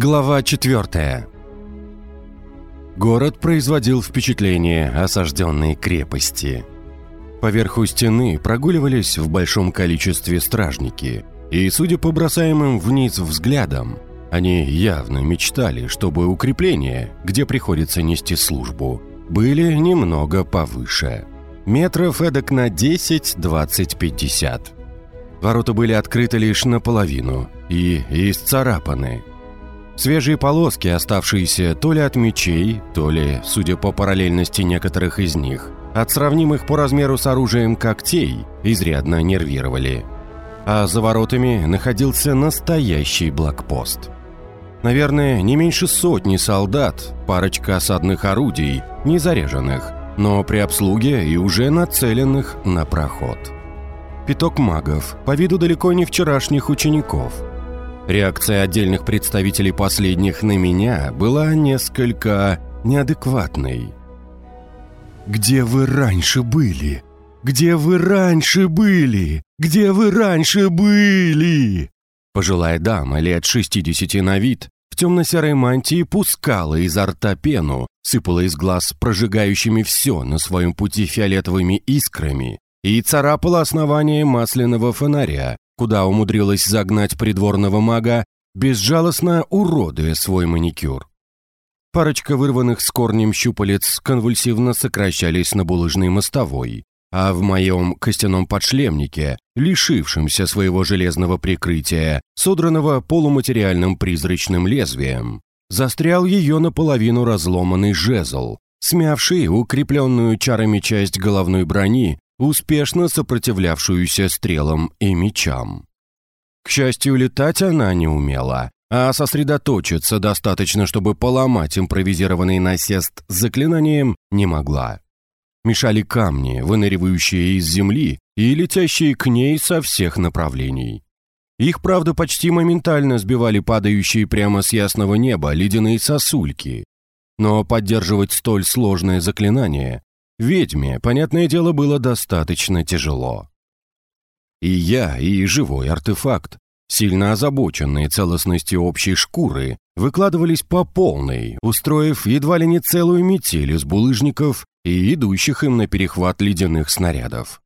Глава 4 Город производил впечатление осажденной крепости. Поверху стены прогуливались в большом количестве стражники, и, судя по бросаемым вниз взглядам, они явно мечтали, чтобы укрепления, где приходится нести службу, были немного повыше. Метров эдак на 10, 20, 50. Ворота были открыты лишь наполовину и исцарапаны – Свежие полоски, оставшиеся то ли от мечей, то ли, судя по параллельности некоторых из них, от сравнимых по размеру с оружием когтей, изрядно нервировали. А за воротами находился настоящий блокпост. Наверное, не меньше сотни солдат, парочка осадных орудий, не заряженных, но при обслуге и уже нацеленных на проход. Пяток магов, по виду далеко не вчерашних учеников – Реакция отдельных представителей последних на меня была несколько неадекватной. «Где вы раньше были? Где вы раньше были? Где вы раньше были?» Пожилая дама лет 60 на вид в темно-серой мантии пускала изо рта пену, сыпала из глаз прожигающими все на своем пути фиолетовыми искрами и царапала основание масляного фонаря, куда умудрилась загнать придворного мага, безжалостно уродуя свой маникюр. Парочка вырванных с корнем щупалец конвульсивно сокращались на булыжной мостовой, а в моем костяном подшлемнике, лишившемся своего железного прикрытия, содранного полуматериальным призрачным лезвием, застрял ее наполовину разломанный жезл, смявший укрепленную чарами часть головной брони успешно сопротивлявшуюся стрелам и мечам. К счастью, летать она не умела, а сосредоточиться достаточно, чтобы поломать импровизированный насест заклинанием, не могла. Мешали камни, выныривающие из земли и летящие к ней со всех направлений. Их, правда, почти моментально сбивали падающие прямо с ясного неба ледяные сосульки. Но поддерживать столь сложное заклинание Ведьме, понятное дело, было достаточно тяжело. И я, и живой артефакт, сильно озабоченные целостностью общей шкуры, выкладывались по полной, устроив едва ли не целую метель из булыжников и идущих им на перехват ледяных снарядов.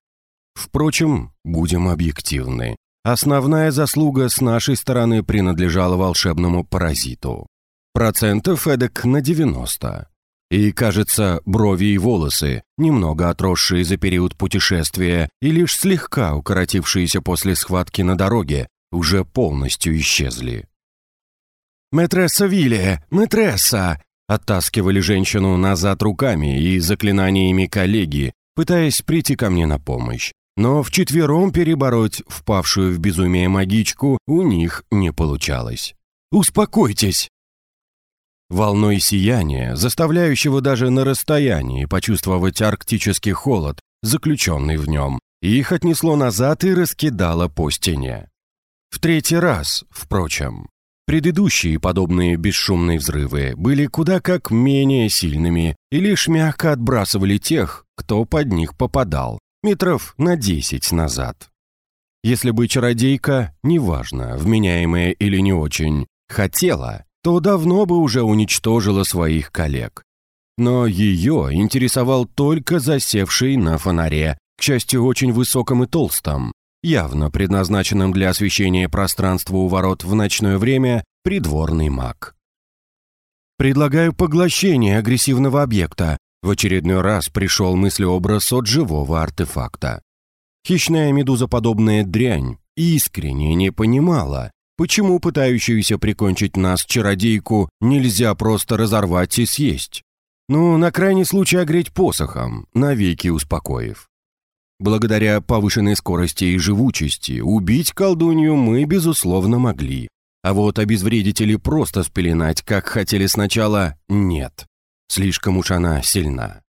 Впрочем, будем объективны. Основная заслуга с нашей стороны принадлежала волшебному паразиту. Процентов эдак на 90. И, кажется, брови и волосы, немного отросшие за период путешествия и лишь слегка укоротившиеся после схватки на дороге, уже полностью исчезли. «Мэтресса Вилли! Мэтресса!» Оттаскивали женщину назад руками и заклинаниями коллеги, пытаясь прийти ко мне на помощь. Но вчетвером перебороть впавшую в безумие магичку у них не получалось. «Успокойтесь!» Волной сияния, заставляющего даже на расстоянии почувствовать арктический холод, заключенный в нем, их отнесло назад и раскидало по стене. В третий раз, впрочем. Предыдущие подобные бесшумные взрывы были куда как менее сильными и лишь мягко отбрасывали тех, кто под них попадал, метров на десять назад. Если бы чародейка, неважно, вменяемая или не очень, хотела, то давно бы уже уничтожила своих коллег. Но ее интересовал только засевший на фонаре, к счастью, очень высоком и толстом, явно предназначенном для освещения пространства у ворот в ночное время, придворный маг. «Предлагаю поглощение агрессивного объекта», в очередной раз пришел мыслеобраз от живого артефакта. Хищная медузоподобная дрянь искренне не понимала, Почему пытающуюся прикончить нас чародейку нельзя просто разорвать и съесть? Ну, на крайний случай огреть посохом, навеки успокоив. Благодаря повышенной скорости и живучести убить колдунью мы, безусловно, могли. А вот обезвредить или просто спеленать, как хотели сначала, нет. Слишком уж она сильна.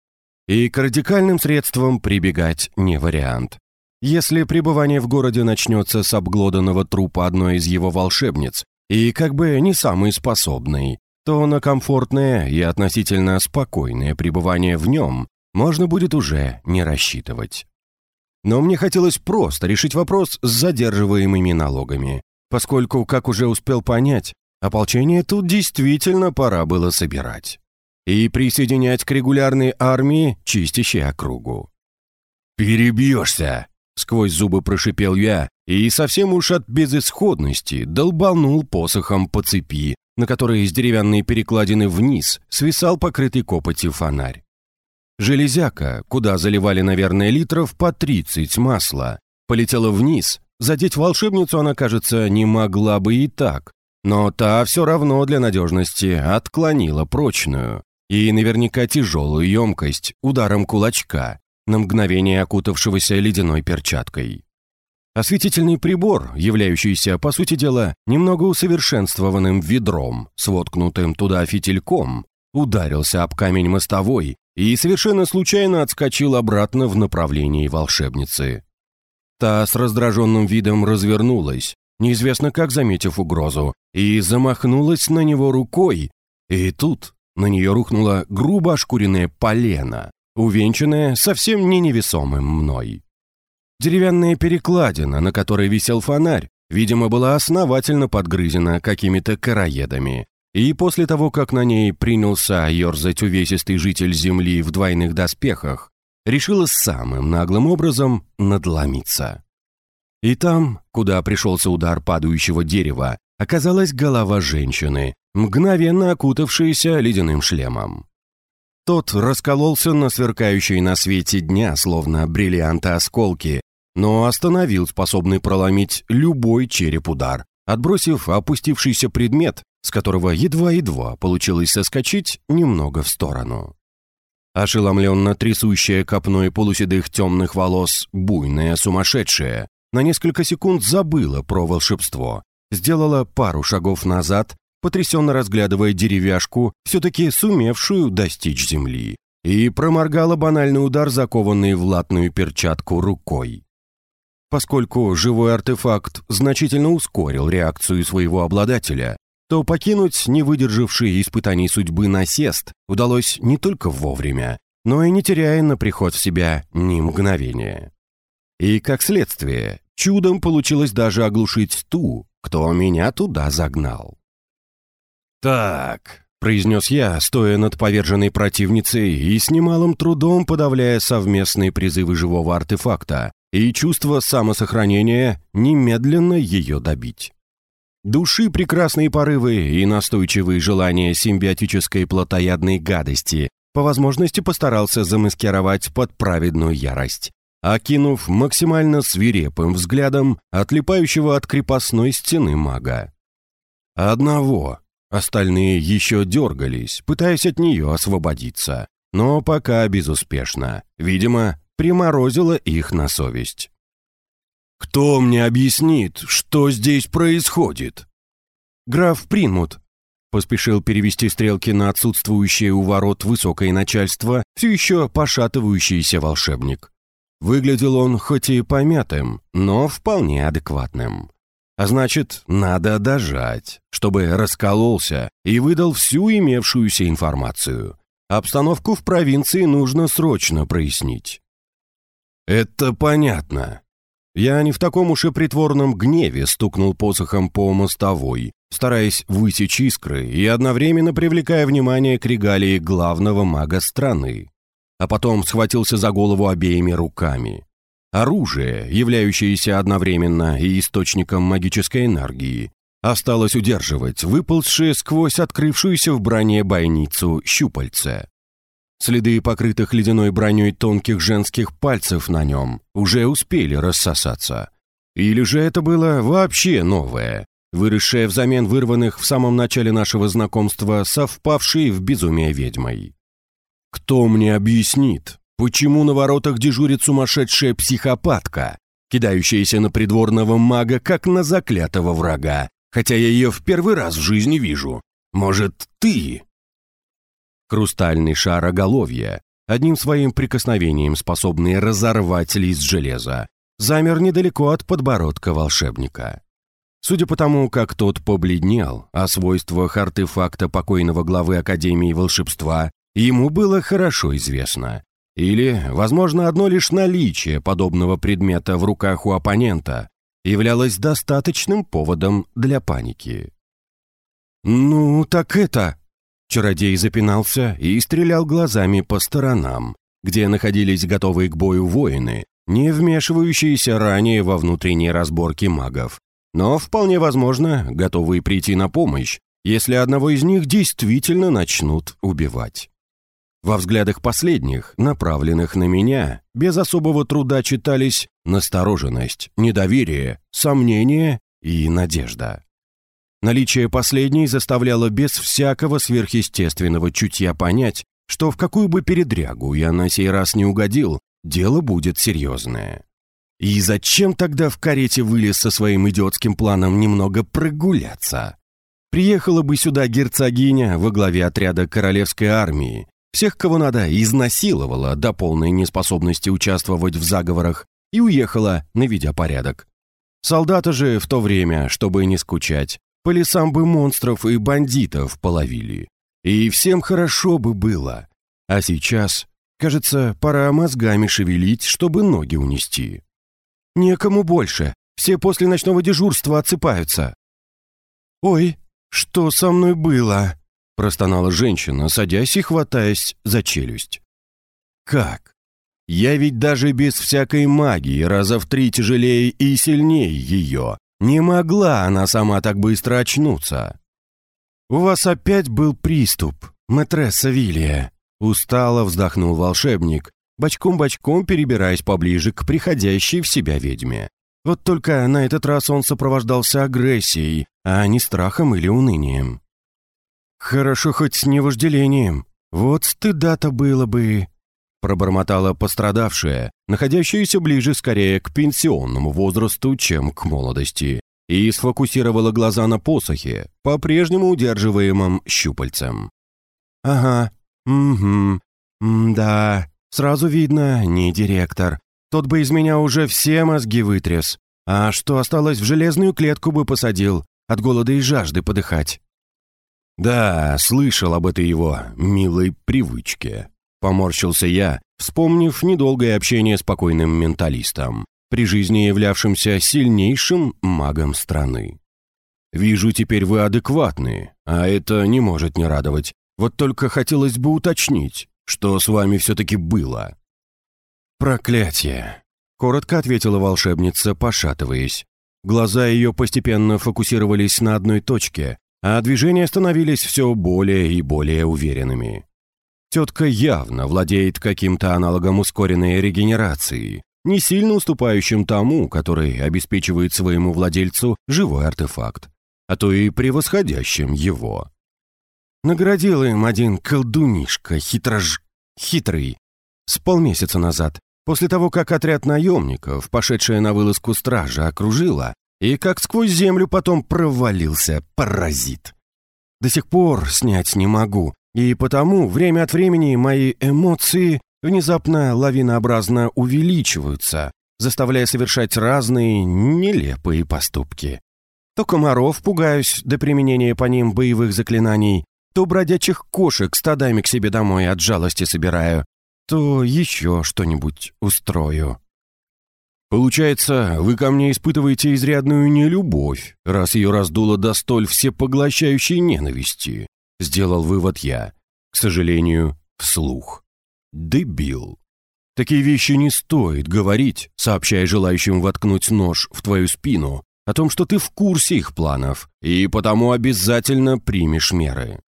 И к радикальным средствам прибегать не вариант. Если пребывание в городе начнется с обглоданного трупа одной из его волшебниц, и как бы не самый способный, то на комфортное и относительно спокойное пребывание в нем можно будет уже не рассчитывать. Но мне хотелось просто решить вопрос с задерживаемыми налогами, поскольку, как уже успел понять, Ополчение тут действительно пора было собирать. И присоединять к регулярной армии, чистящей округу. «Перебьешься!» — сквозь зубы прошипел я и совсем уж от безысходности долбанул посохом по цепи, на которой из деревянной перекладины вниз свисал покрытый копотью фонарь. Железяка, куда заливали, наверное, литров по 30 масла, полетела вниз. Задеть волшебницу она, кажется, не могла бы и так, но та все равно для надежности отклонила прочную и наверняка тяжелую емкость ударом кулачка, на мгновение окутавшегося ледяной перчаткой. Осветительный прибор, являющийся, по сути дела, немного усовершенствованным ведром, с туда фитильком, ударился об камень мостовой и совершенно случайно отскочил обратно в направлении волшебницы. Та с раздраженным видом развернулась, неизвестно как заметив угрозу, и замахнулась на него рукой, и тут на нее рухнуло грубо ошкуренное полено, увенчанное совсем не невесомым мной. Деревянная перекладина, на которой висел фонарь, видимо, была основательно подгрызена какими-то караедами, и после того, как на ней принялся ерзать увесистый житель Земли в двойных доспехах, решила самым наглым образом надломиться. И там, куда пришелся удар падающего дерева, оказалась голова женщины, мгновенно окутавшаяся ледяным шлемом. Тот раскололся на сверкающие на свете дня, словно бриллианты осколки, но остановил способный проломить любой череп удар, отбросив опустившийся предмет, с которого едва-едва получилось соскочить немного в сторону. Ошеломленно трясущая копной полуседых темных волос, буйная, сумасшедшая, на несколько секунд забыла про волшебство, сделала пару шагов назад потрясенно разглядывая деревяшку, все-таки сумевшую достичь земли, и проморгала банальный удар, закованный в латную перчатку рукой. Поскольку живой артефакт значительно ускорил реакцию своего обладателя, то покинуть не выдержавший испытаний судьбы насест удалось не только вовремя, но и не теряя на приход в себя ни мгновения. И, как следствие, чудом получилось даже оглушить ту, кто меня туда загнал. «Так», — произнес я, стоя над поверженной противницей и с немалым трудом подавляя совместные призывы живого артефакта и чувство самосохранения немедленно ее добить. Души прекрасные порывы и настойчивые желания симбиотической плотоядной гадости по возможности постарался замаскировать под праведную ярость, окинув максимально свирепым взглядом отлипающего от крепостной стены мага. Одного, Остальные еще дергались, пытаясь от нее освободиться, но пока безуспешно. Видимо, приморозило их на совесть. «Кто мне объяснит, что здесь происходит?» «Граф Принмут», — поспешил перевести стрелки на отсутствующее у ворот высокое начальство, все еще пошатывающийся волшебник. Выглядел он хоть и помятым, но вполне адекватным. А значит, надо дожать, чтобы раскололся и выдал всю имевшуюся информацию. Обстановку в провинции нужно срочно прояснить. «Это понятно». Я не в таком уж и притворном гневе стукнул посохом по мостовой, стараясь высечь искры и одновременно привлекая внимание к регалии главного мага страны. А потом схватился за голову обеими руками. Оружие, являющееся одновременно и источником магической энергии, осталось удерживать выползшие сквозь открывшуюся в броне бойницу щупальца. Следы покрытых ледяной броней тонких женских пальцев на нем уже успели рассосаться. Или же это было вообще новое, выросшее взамен вырванных в самом начале нашего знакомства совпавшей в безумие ведьмой. Кто мне объяснит, Почему на воротах дежурит сумасшедшая психопатка, кидающаяся на придворного мага, как на заклятого врага, хотя я ее в первый раз в жизни вижу? Может, ты?» Хрустальный шар оголовья, одним своим прикосновением способный разорвать лист железа, замер недалеко от подбородка волшебника. Судя по тому, как тот побледнел, о свойствах артефакта покойного главы Академии волшебства ему было хорошо известно. Или, возможно, одно лишь наличие подобного предмета в руках у оппонента являлось достаточным поводом для паники. «Ну, так это...» Чародей запинался и стрелял глазами по сторонам, где находились готовые к бою воины, не вмешивающиеся ранее во внутренние разборки магов, но вполне возможно готовые прийти на помощь, если одного из них действительно начнут убивать. Во взглядах последних, направленных на меня, без особого труда читались настороженность, недоверие, сомнение и надежда. Наличие последней заставляло без всякого сверхъестественного чутья понять, что в какую бы передрягу я на сей раз не угодил, дело будет серьезное. И зачем тогда в карете вылез со своим идиотским планом немного прогуляться? Приехала бы сюда герцогиня во главе отряда королевской армии, всех, кого надо, изнасиловала до полной неспособности участвовать в заговорах и уехала, наведя порядок. Солдаты же в то время, чтобы не скучать, по лесам бы монстров и бандитов половили. И всем хорошо бы было. А сейчас, кажется, пора мозгами шевелить, чтобы ноги унести. Некому больше. Все после ночного дежурства отсыпаются. «Ой, что со мной было?» – простонала женщина, садясь и хватаясь за челюсть. «Как? Я ведь даже без всякой магии раза в три тяжелее и сильнее ее, не могла она сама так быстро очнуться. «У вас опять был приступ, матресса Вилия», — устало вздохнул волшебник, бочком-бочком перебираясь поближе к приходящей в себя ведьме. Вот только на этот раз он сопровождался агрессией, а не страхом или унынием. «Хорошо хоть не вожделением. Вот стыда-то было бы», пробормотала пострадавшая, находящаяся ближе скорее к пенсионному возрасту, чем к молодости, и сфокусировала глаза на посохе, по-прежнему удерживаемом щупальцем. «Ага, угу, да, сразу видно, не директор. Тот бы из меня уже все мозги вытряс. А что осталось в железную клетку бы посадил, от голода и жажды подыхать». «Да, слышал об этой его милой привычке», Поморщился я, вспомнив недолгое общение с покойным менталистом, при жизни являвшимся сильнейшим магом страны. «Вижу, теперь вы адекватны, а это не может не радовать. Вот только хотелось бы уточнить, что с вами все-таки было». «Проклятие!» — коротко ответила волшебница, пошатываясь. Глаза ее постепенно фокусировались на одной точке, а движения становились все более и более уверенными. Тетка явно владеет каким-то аналогом ускоренной регенерации, не сильно уступающим тому, который обеспечивает своему владельцу живой артефакт, а то и превосходящим его. Наградил им один колдунишка, хитрож... хитрый, с полмесяца назад, после того, как отряд наемников, пошедшая на вылазку стража, окружила, и как сквозь землю потом провалился паразит. До сих пор снять не могу, и потому время от времени мои эмоции внезапно лавинообразно увеличиваются, заставляя совершать разные нелепые поступки. То комаров пугаюсь до применения по ним боевых заклинаний, то бродячих кошек стадами к себе домой от жалости собираю, то еще что-нибудь устрою. Получается, вы ко мне испытываете изрядную нелюбовь, раз ее раздуло до столь всепоглощающей ненависти. Сделал вывод я. К сожалению, вслух. Дебил. Такие вещи не стоит говорить, сообщая желающим воткнуть нож в твою спину, о том, что ты в курсе их планов, и потому обязательно примешь меры.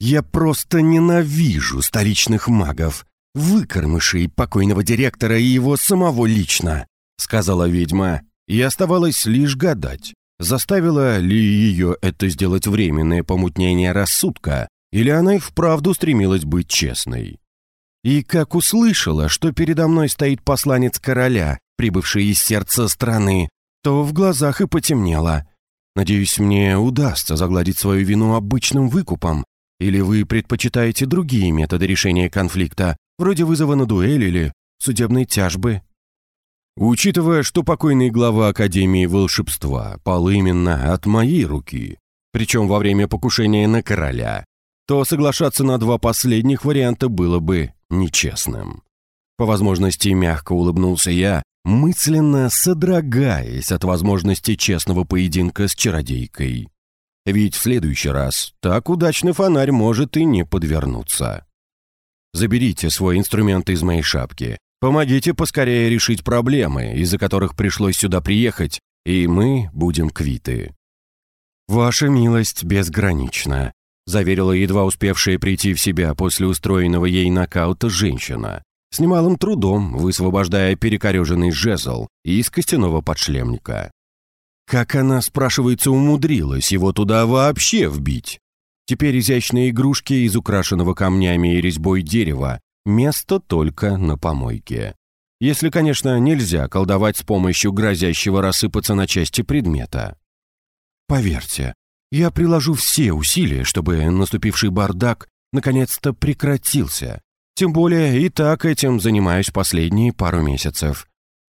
Я просто ненавижу столичных магов, выкормышей покойного директора и его самого лично, сказала ведьма, и оставалось лишь гадать, Заставило ли ее это сделать временное помутнение рассудка, или она и вправду стремилась быть честной? И как услышала, что передо мной стоит посланец короля, прибывший из сердца страны, то в глазах и потемнело. Надеюсь, мне удастся загладить свою вину обычным выкупом, или вы предпочитаете другие методы решения конфликта, вроде вызова на дуэль или судебной тяжбы? Учитывая, что покойный глава Академии волшебства пал именно от моей руки, причем во время покушения на короля, то соглашаться на два последних варианта было бы нечестным. По возможности мягко улыбнулся я, мысленно содрогаясь от возможности честного поединка с чародейкой. ведь в следующий раз так удачный фонарь может и не подвернуться. Заберите свой инструмент из моей шапки. Помогите поскорее решить проблемы, из-за которых пришлось сюда приехать, и мы будем квиты». «Ваша милость безгранична», — заверила едва успевшая прийти в себя после устроенного ей нокаута женщина, с немалым трудом высвобождая перекореженный жезл из костяного подшлемника. Как она, спрашивается, умудрилась его туда вообще вбить? Теперь изящные игрушки из украшенного камнями и резьбой дерева место только на помойке. Если, конечно, нельзя колдовать с помощью грозящего рассыпаться на части предмета. Поверьте, я приложу все усилия, чтобы наступивший бардак наконец-то прекратился. Тем более и так этим занимаюсь последние пару месяцев.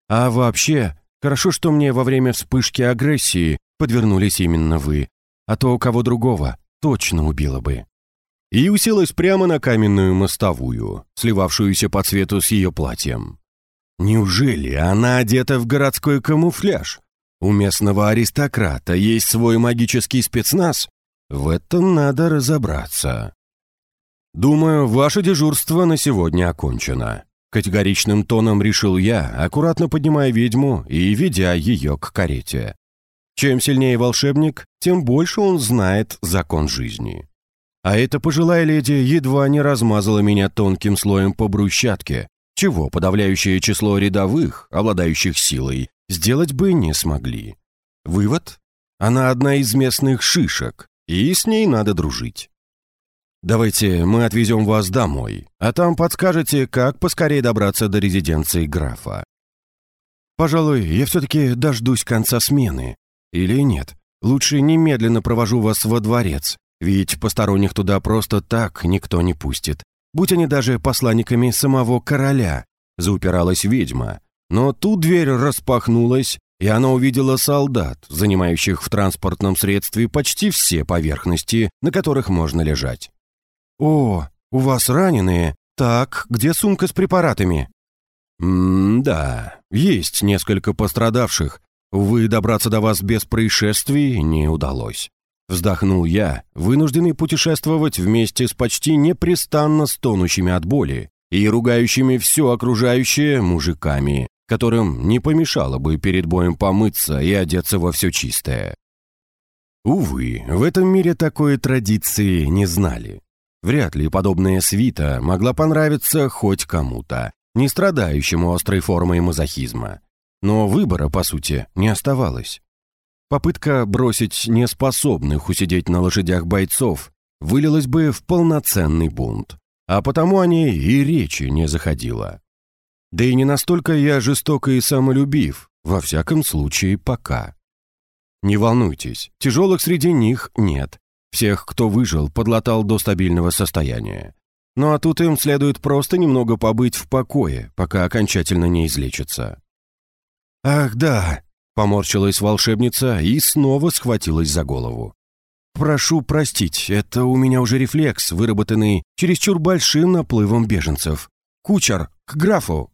А вообще, Хорошо, что мне во время вспышки агрессии подвернулись именно вы, а то кого другого точно убило бы». И уселась прямо на каменную мостовую, сливавшуюся по цвету с ее платьем. Неужели она одета в городской камуфляж? У местного аристократа есть свой магический спецназ? В этом надо разобраться. Думаю, ваше дежурство на сегодня окончено. Категоричным тоном решил я, аккуратно поднимая ведьму и ведя ее к карете. Чем сильнее волшебник, тем больше он знает закон жизни. А эта пожилая леди едва не размазала меня тонким слоем по брусчатке, чего подавляющее число рядовых, обладающих силой, сделать бы не смогли. Вывод? Она одна из местных шишек, и с ней надо дружить. «Давайте мы отвезем вас домой, а там подскажете, как поскорее добраться до резиденции графа». «Пожалуй, я все-таки дождусь конца смены. Или нет, лучше немедленно провожу вас во дворец, ведь посторонних туда просто так никто не пустит. Будь они даже посланниками самого короля», — заупиралась ведьма. Но тут дверь распахнулась, и она увидела солдат, занимающих в транспортном средстве почти все поверхности, на которых можно лежать. «О, у вас раненые? Так, где сумка с препаратами?» «М-да, есть несколько пострадавших. Увы, добраться до вас без происшествий не удалось». Вздохнул я, вынужденный путешествовать вместе с почти непрестанно стонущими от боли и ругающими все окружающее мужиками, которым не помешало бы перед боем помыться и одеться во все чистое. Увы, в этом мире такой традиции не знали. Вряд ли подобная свита могла понравиться хоть кому-то, не страдающему острой формой мазохизма. Но выбора, по сути, не оставалось. Попытка бросить неспособных усидеть на лошадях бойцов вылилась бы в полноценный бунт, а потому о ней и речи не заходило. Да и не настолько я жесток и самолюбив, во всяком случае, пока. Не волнуйтесь, тяжелых среди них нет, всех, кто выжил, подлатал до стабильного состояния. Ну а тут им следует просто немного побыть в покое, пока окончательно не излечатся. «Ах, да!» — поморщилась волшебница и снова схватилась за голову. «Прошу простить, это у меня уже рефлекс, выработанный чересчур большим наплывом беженцев. Кучер, к графу!»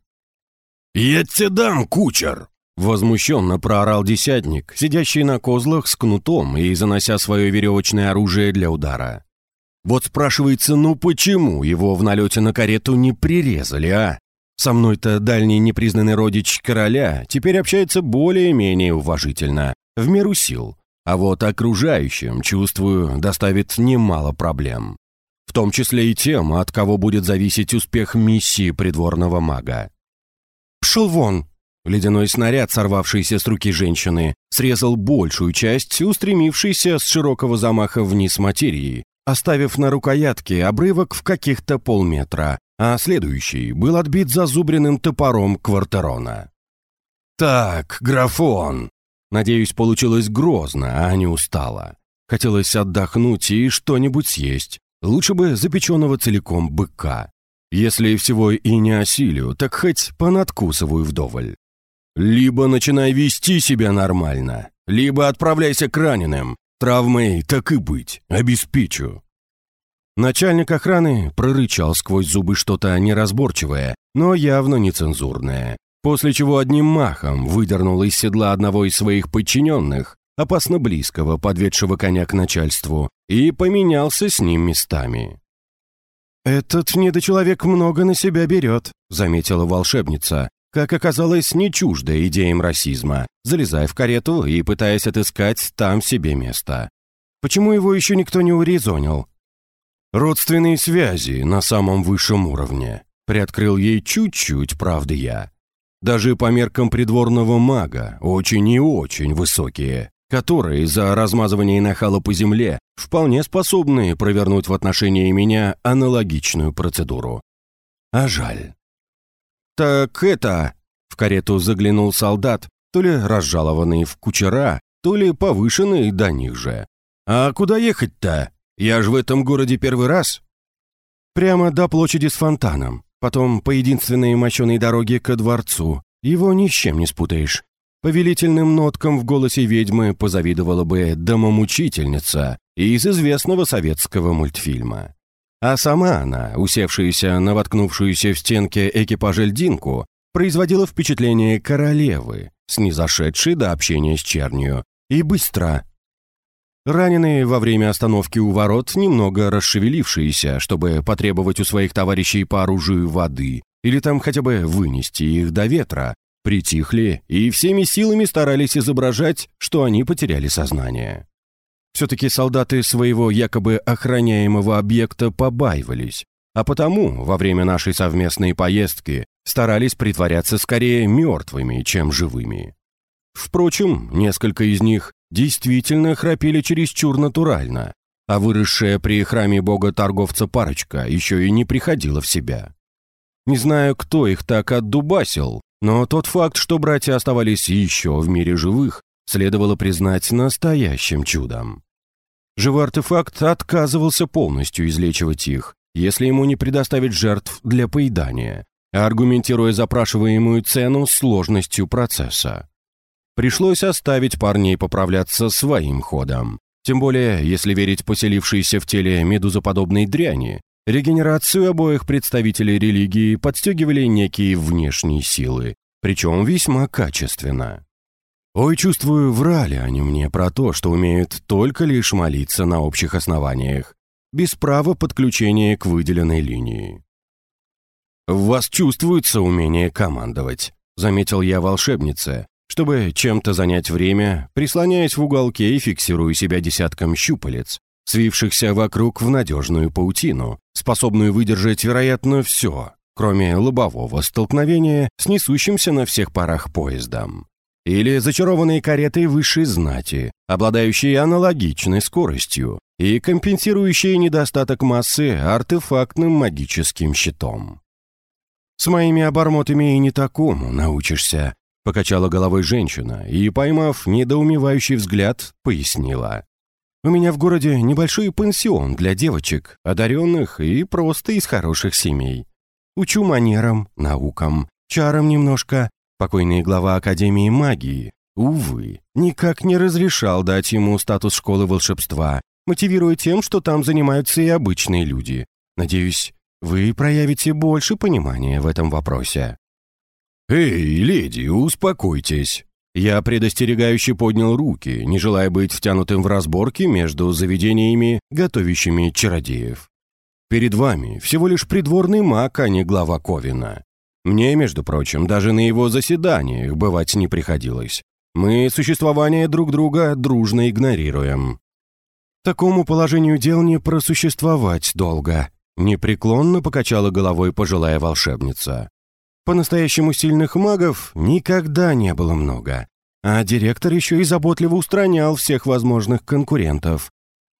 «Я тебе дам, кучер!» Возмущенно проорал десятник, сидящий на козлах с кнутом и занося свое веревочное оружие для удара. Вот спрашивается, ну почему его в налете на карету не прирезали, а? Со мной-то дальний непризнанный родич короля теперь общается более-менее уважительно, в меру сил, а вот окружающим, чувствую, доставит немало проблем. В том числе и тем, от кого будет зависеть успех миссии придворного мага. «Пшел вон!» Ледяной снаряд, сорвавшийся с руки женщины, срезал большую часть, устремившейся с широкого замаха вниз материи, оставив на рукоятке обрывок в каких-то полметра, а следующий был отбит зазубренным топором квартерона. «Так, графон!» Надеюсь, получилось грозно, а не устало. Хотелось отдохнуть и что-нибудь съесть. Лучше бы запеченного целиком быка. Если всего и не осилю, так хоть понадкусываю вдоволь. Либо начинай вести себя нормально, либо отправляйся к раненым. Травмой так и быть, обеспечу». Начальник охраны прорычал сквозь зубы что-то неразборчивое, но явно нецензурное, после чего одним махом выдернул из седла одного из своих подчиненных опасно близкого, подведшего коня к начальству, и поменялся с ним местами. «Этот недочеловек много на себя берет», — заметила волшебница, как оказалось, не чуждо идеям расизма, залезая в карету и пытаясь отыскать там себе место. Почему его еще никто не урезонил? Родственные связи на самом высшем уровне. Приоткрыл ей чуть-чуть, правда я. Даже по меркам придворного мага, очень и очень высокие, которые за размазывание нахала по земле вполне способны провернуть в отношении меня аналогичную процедуру. А жаль. «Так это...» — в карету заглянул солдат, то ли разжалованный в кучера, то ли повышенный до них же. «А куда ехать-то? Я же в этом городе первый раз». «Прямо до площади с фонтаном. Потом по единственной мощеной дороге ко дворцу. Его ни с чем не спутаешь. Повелительным ноткам в голосе ведьмы позавидовала бы домомучительница из известного советского мультфильма. А сама она, усевшаяся на воткнувшуюся в стенке экипажа льдинку, производила впечатление королевы, снизошедшей до общения с чернью, и быстро, Раненые во время остановки у ворот, немного расшевелившиеся, чтобы потребовать у своих товарищей по оружию воды или там хотя бы вынести их до ветра, притихли и всеми силами старались изображать, что они потеряли сознание. Все-таки солдаты своего якобы охраняемого объекта побаивались, а потому во время нашей совместной поездки старались притворяться скорее мертвыми, чем живыми. Впрочем, несколько из них действительно храпели чересчур натурально, а выросшая при храме бога торговца парочка еще и не приходила в себя. Не знаю, кто их так отдубасил, но тот факт, что братья оставались еще в мире живых, следовало признать настоящим чудом. Живой артефакт отказывался полностью излечивать их, если ему не предоставить жертв для поедания, аргументируя запрашиваемую цену сложностью процесса. Пришлось оставить парней поправляться своим ходом. Тем более, если верить поселившейся в теле медузоподобной дряни, регенерацию обоих представителей религии подстегивали некие внешние силы, причем весьма качественно. Ой, чувствую, врали они мне про то, что умеют только лишь молиться на общих основаниях, без права подключения к выделенной линии. «В вас чувствуется умение командовать», — заметил я волшебнице, чтобы чем-то занять время, прислоняясь в уголке и фиксируя себя десятком щупалец, свившихся вокруг в надежную паутину, способную выдержать, вероятно, все, кроме лобового столкновения с несущимся на всех парах поездом. Или зачарованные каретой высшей знати, обладающие аналогичной скоростью и компенсирующие недостаток массы артефактным магическим щитом. С моими обормотами и не такому научишься, Покачала головой женщина и, поймав недоумевающий взгляд, пояснила. «У меня в городе небольшой пансион для девочек, одаренных и просто из хороших семей. Учу манерам, наукам, чарам немножко. Покойный глава Академии магии, увы, никак не разрешал дать ему статус школы волшебства, мотивируя тем, что там занимаются и обычные люди. Надеюсь, вы проявите больше понимания в этом вопросе». «Эй, леди, успокойтесь!» Я предостерегающе поднял руки, не желая быть втянутым в разборки между заведениями, готовящими чародеев. Перед вами всего лишь придворный маг, а не глава Ковина. Мне, между прочим, даже на его заседаниях бывать не приходилось. Мы существование друг друга дружно игнорируем. Такому положению дел не просуществовать долго. Непреклонно покачала головой пожилая волшебница. По-настоящему сильных магов никогда не было много, а директор еще и заботливо устранял всех возможных конкурентов.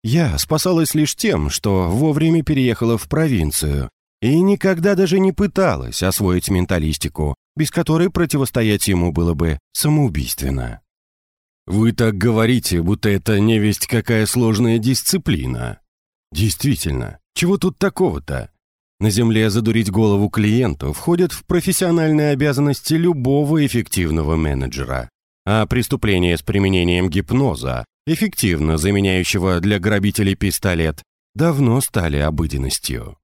Я спасалась лишь тем, что вовремя переехала в провинцию и никогда даже не пыталась освоить менталистику, без которой противостоять ему было бы самоубийственно. «Вы так говорите, будто это не весть какая сложная дисциплина». «Действительно, чего тут такого-то? На Земле задурить голову клиенту входит в профессиональные обязанности любого эффективного менеджера. А преступления с применением гипноза, эффективно заменяющего для грабителей пистолет, давно стали обыденностью.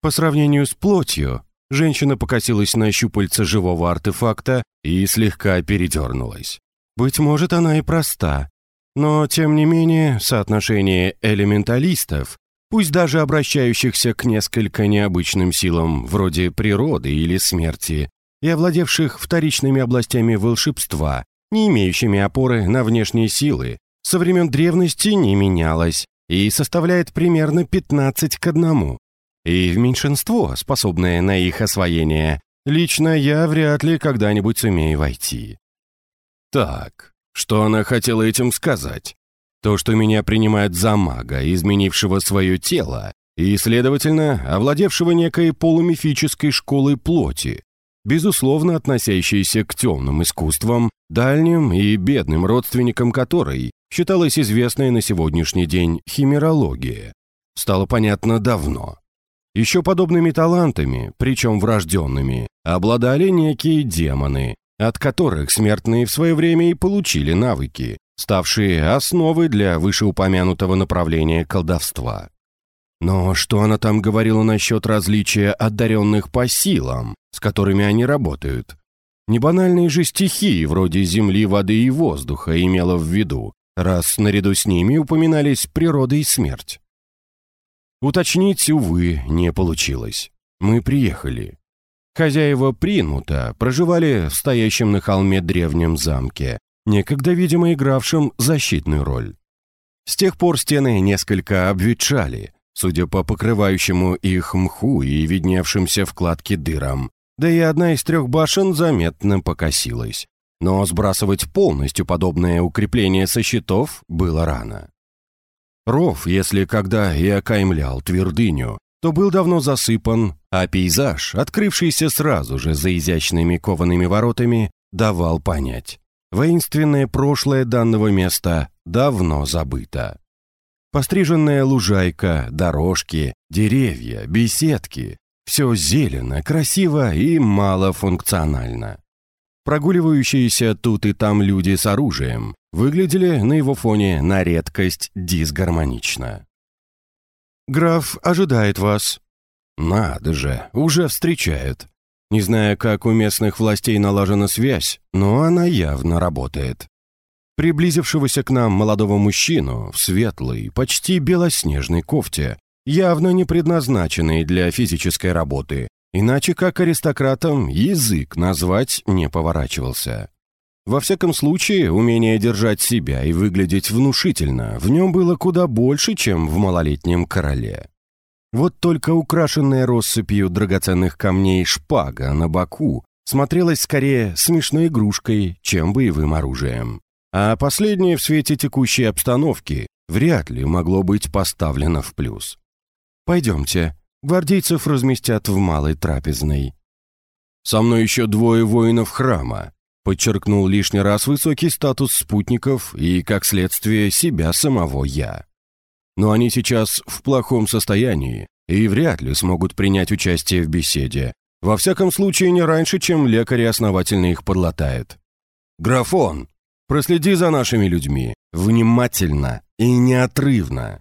По сравнению с плотью, женщина покосилась на щупальце живого артефакта и слегка передернулась. Быть может, она и проста, Но, тем не менее, соотношение элементалистов, пусть даже обращающихся к несколько необычным силам вроде природы или смерти, и овладевших вторичными областями волшебства, не имеющими опоры на внешние силы, со времен древности не менялось и составляет примерно 15 к одному. И в меньшинство, способное на их освоение, лично я вряд ли когда-нибудь сумею войти. Так, что она хотела этим сказать? То, что меня принимают за мага, изменившего свое тело, и, следовательно, овладевшего некой полумифической школой плоти, безусловно относящейся к темным искусствам, дальним и бедным родственникам которой считалась известная на сегодняшний день химерология. Стало понятно давно. Еще подобными талантами, причем врожденными, обладали некие демоны, от которых смертные в свое время и получили навыки, ставшие основой для вышеупомянутого направления колдовства. Но что она там говорила насчет различия одаренных по силам, с которыми они работают? Не банальные же стихии, вроде земли, воды и воздуха, имела в виду, раз наряду с ними упоминались природа и смерть. Уточнить, увы, не получилось. Мы приехали. Хозяева Принута проживали в стоящем на холме древнем замке, некогда, видимо, игравшем защитную роль. С тех пор стены несколько обветшали, судя по покрывающему их мху и видневшимся вкладке дырам, да и одна из трех башен заметно покосилась. Но сбрасывать полностью подобное укрепление со щитов было рано. Ров, если когда и окаймлял твердыню, то был давно засыпан, а пейзаж, открывшийся сразу же за изящными коваными воротами, давал понять. Воинственное прошлое данного места давно забыто. Постриженная лужайка, дорожки, деревья, беседки – все зелено, красиво и малофункционально. Прогуливающиеся тут и там люди с оружием выглядели на его фоне на редкость дисгармонично. «Граф ожидает вас». «Надо же, уже встречает. Не знаю, как у местных властей налажена связь, но она явно работает». Приблизившегося к нам молодого мужчину в светлой, почти белоснежной кофте, явно не предназначенной для физической работы, Иначе как аристократам язык назвать не поворачивался. Во всяком случае, умение держать себя и выглядеть внушительно в нем было куда больше, чем в малолетнем короле. Вот только украшенная россыпью драгоценных камней шпага на боку смотрелась скорее смешной игрушкой, чем боевым оружием. А последнее в свете текущей обстановки вряд ли могло быть поставлено в плюс. «Пойдемте», Гвардейцев разместят в малой трапезной. «Со мной еще двое воинов храма», подчеркнул лишний раз высокий статус спутников и, как следствие, себя самого я. Но они сейчас в плохом состоянии и вряд ли смогут принять участие в беседе. Во всяком случае, не раньше, чем лекарь основательно их подлатает. «Графон, проследи за нашими людьми, внимательно и неотрывно.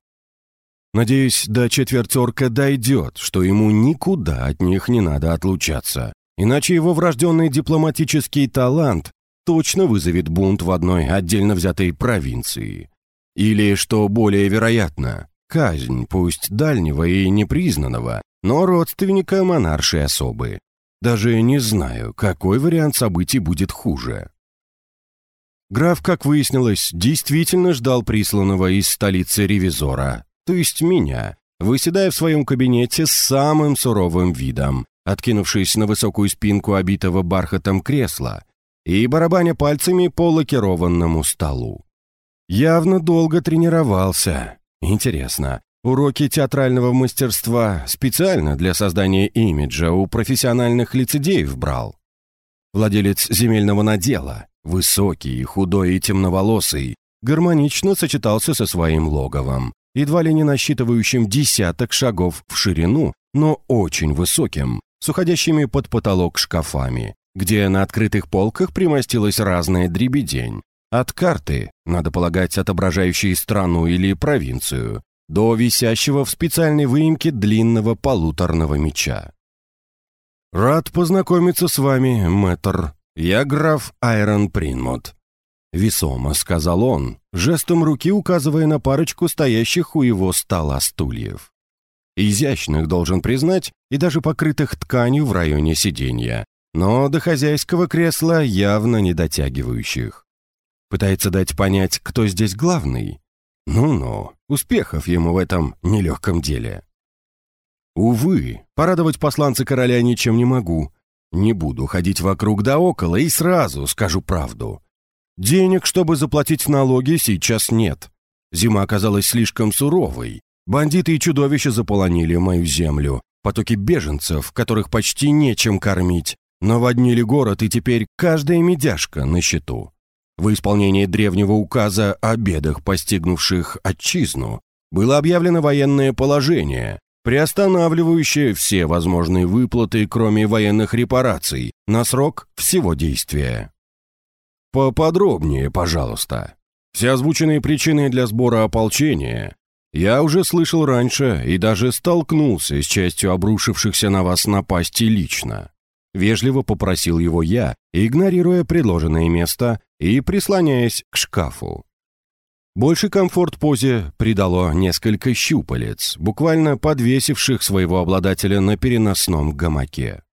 Надеюсь, до четвертерка дойдет, что ему никуда от них не надо отлучаться. Иначе его врожденный дипломатический талант точно вызовет бунт в одной отдельно взятой провинции. Или, что более вероятно, казнь, пусть дальнего и непризнанного, но родственника монаршей особы. Даже не знаю, какой вариант событий будет хуже. Граф, как выяснилось, действительно ждал присланного из столицы ревизора, то есть меня, выседая в своем кабинете с самым суровым видом, откинувшись на высокую спинку обитого бархатом кресла и барабаня пальцами по лакированному столу. Явно долго тренировался. Интересно, уроки театрального мастерства специально для создания имиджа у профессиональных лицедеев брал? Владелец земельного надела, высокий, худой и темноволосый, гармонично сочетался со своим логовом, едва ли не насчитывающим десяток шагов в ширину, но очень высоким, с уходящими под потолок шкафами, где на открытых полках примостилась разная дребедень. От карты, надо полагать, отображающей страну или провинцию, до висящего в специальной выемке длинного полуторного меча. «Рад познакомиться с вами, мэтр. Я граф Айрон Принмот. Весомо сказал он, жестом руки указывая на парочку стоящих у его стола стульев. Изящных, должен признать, и даже покрытых тканью в районе сиденья, но до хозяйского кресла явно не дотягивающих. Пытается дать понять, кто здесь главный? Ну-ну, успехов ему в этом нелегком деле. Увы, порадовать посланца короля ничем не могу. Не буду ходить вокруг да около и сразу скажу правду. Денег, чтобы заплатить налоги, сейчас нет. Зима оказалась слишком суровой. Бандиты и чудовища заполонили мою землю. Потоки беженцев, которых почти нечем кормить, наводнили город, и теперь каждая медяшка на счету. В исполнении древнего указа о бедах, постигнувших отчизну, было объявлено военное положение, приостанавливающее все возможные выплаты, кроме военных репараций, на срок всего действия. Поподробнее, пожалуйста. Все озвученные причины для сбора ополчения я уже слышал раньше и даже столкнулся с частью обрушившихся на вас напасти лично. Вежливо попросил его я, игнорируя предложенное место и прислоняясь к шкафу. Больший комфорт позе придало несколько щупалец, буквально подвесивших своего обладателя на переносном гамаке.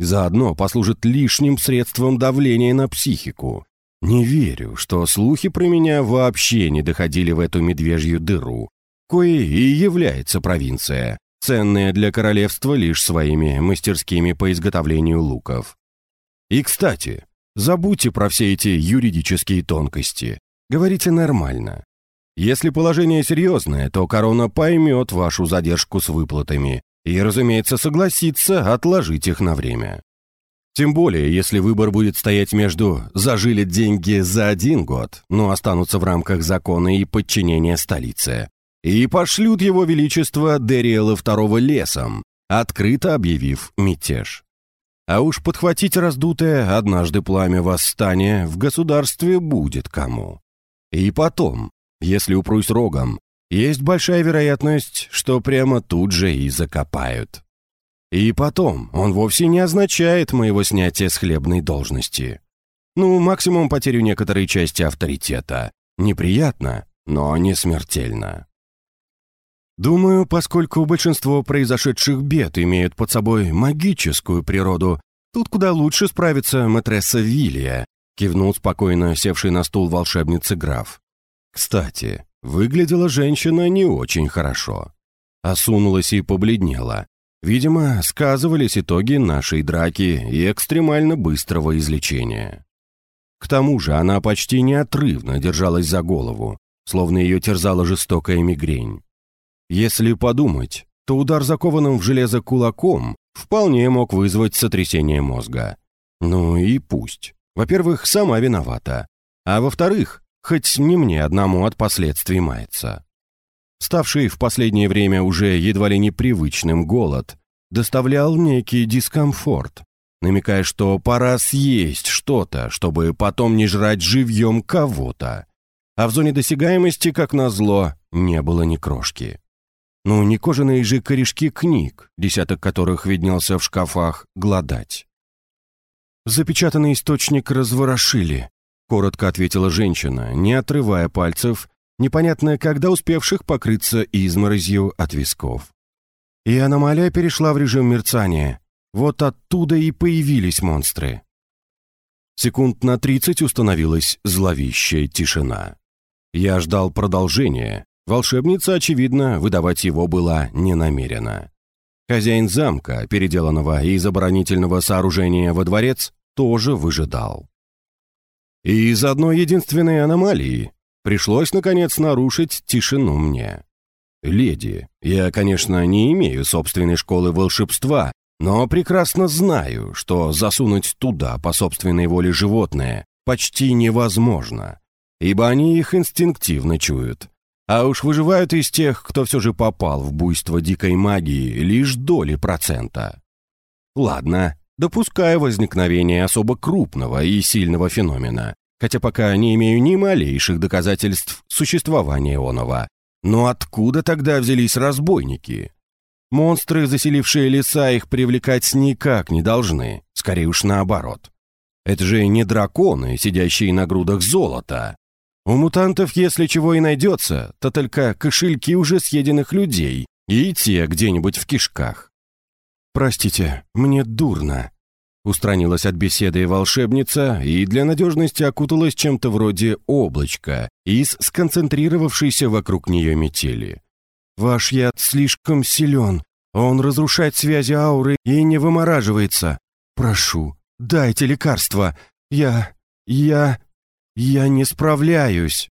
Заодно послужит лишним средством давления на психику, не верю, что слухи про меня вообще не доходили в эту медвежью дыру, кое и является провинция, ценная для королевства лишь своими мастерскими по изготовлению луков. И, кстати, забудьте про все эти юридические тонкости. Говорите нормально. Если положение серьезное, то корона поймет вашу задержку с выплатами и, разумеется, согласится отложить их на время. Тем более, если выбор будет стоять между «зажили деньги за один год, но останутся в рамках закона и подчинения столице», и пошлют его величество Дериэла II лесом, открыто объявив мятеж. А уж подхватить раздутое однажды пламя восстания в государстве будет кому. И потом, если упрусь рогом, есть большая вероятность, что прямо тут же и закопают. И потом, он вовсе не означает моего снятия с хлебной должности. Ну, максимум потерю некоторой части авторитета. Неприятно, но не смертельно. Думаю, поскольку большинство произошедших бед имеют под собой магическую природу, тут куда лучше справится матресса Вилия, кивнул спокойно севший на стул волшебницы граф. Кстати, выглядела женщина не очень хорошо. Осунулась и побледнела, Видимо, сказывались итоги нашей драки и экстремально быстрого излечения. К тому же она почти неотрывно держалась за голову, словно ее терзала жестокая мигрень. Если подумать, то удар закованным в железо кулаком вполне мог вызвать сотрясение мозга. Ну и пусть. Во-первых, сама виновата. А во-вторых, хоть не мне одному от последствий мается ставший в последнее время уже едва ли непривычным голод, доставлял некий дискомфорт, намекая, что пора съесть что-то, чтобы потом не жрать живьем кого-то. А в зоне досягаемости, как назло, не было ни крошки. Ну, не кожаные же корешки книг, десяток которых виднелся в шкафах, гладать. «Запечатанный источник разворошили», — коротко ответила женщина, не отрывая пальцев непонятно когда успевших покрыться изморозью от висков. И аномалия перешла в режим мерцания. Вот оттуда и появились монстры. Секунд на тридцать установилась зловещая тишина. Я ждал продолжения. Волшебница, очевидно, выдавать его была не намерена. Хозяин замка, переделанного из оборонительного сооружения во дворец, тоже выжидал. И из одной единственной аномалии Пришлось, наконец, нарушить тишину мне. «Леди, я, конечно, не имею собственной школы волшебства, но прекрасно знаю, что засунуть туда по собственной воле животное почти невозможно, ибо они их инстинктивно чуют. А уж выживают из тех, кто все же попал в буйство дикой магии, лишь доли процента. Ладно, допускаю возникновение особо крупного и сильного феномена, хотя пока не имею ни малейших доказательств существования оного. Но откуда тогда взялись разбойники? Монстры, заселившие леса, их привлекать никак не должны, скорее уж наоборот. Это же не драконы, сидящие на грудах золота. У мутантов, если чего и найдется, то только кошельки уже съеденных людей и те где-нибудь в кишках. «Простите, мне дурно», — устранилась от беседы волшебница и для надежности окуталась чем-то вроде облачка из сконцентрировавшейся вокруг нее метели. «Ваш яд слишком силен, он разрушает связи ауры и не вымораживается. Прошу, дайте лекарство. Я... я... я не справляюсь».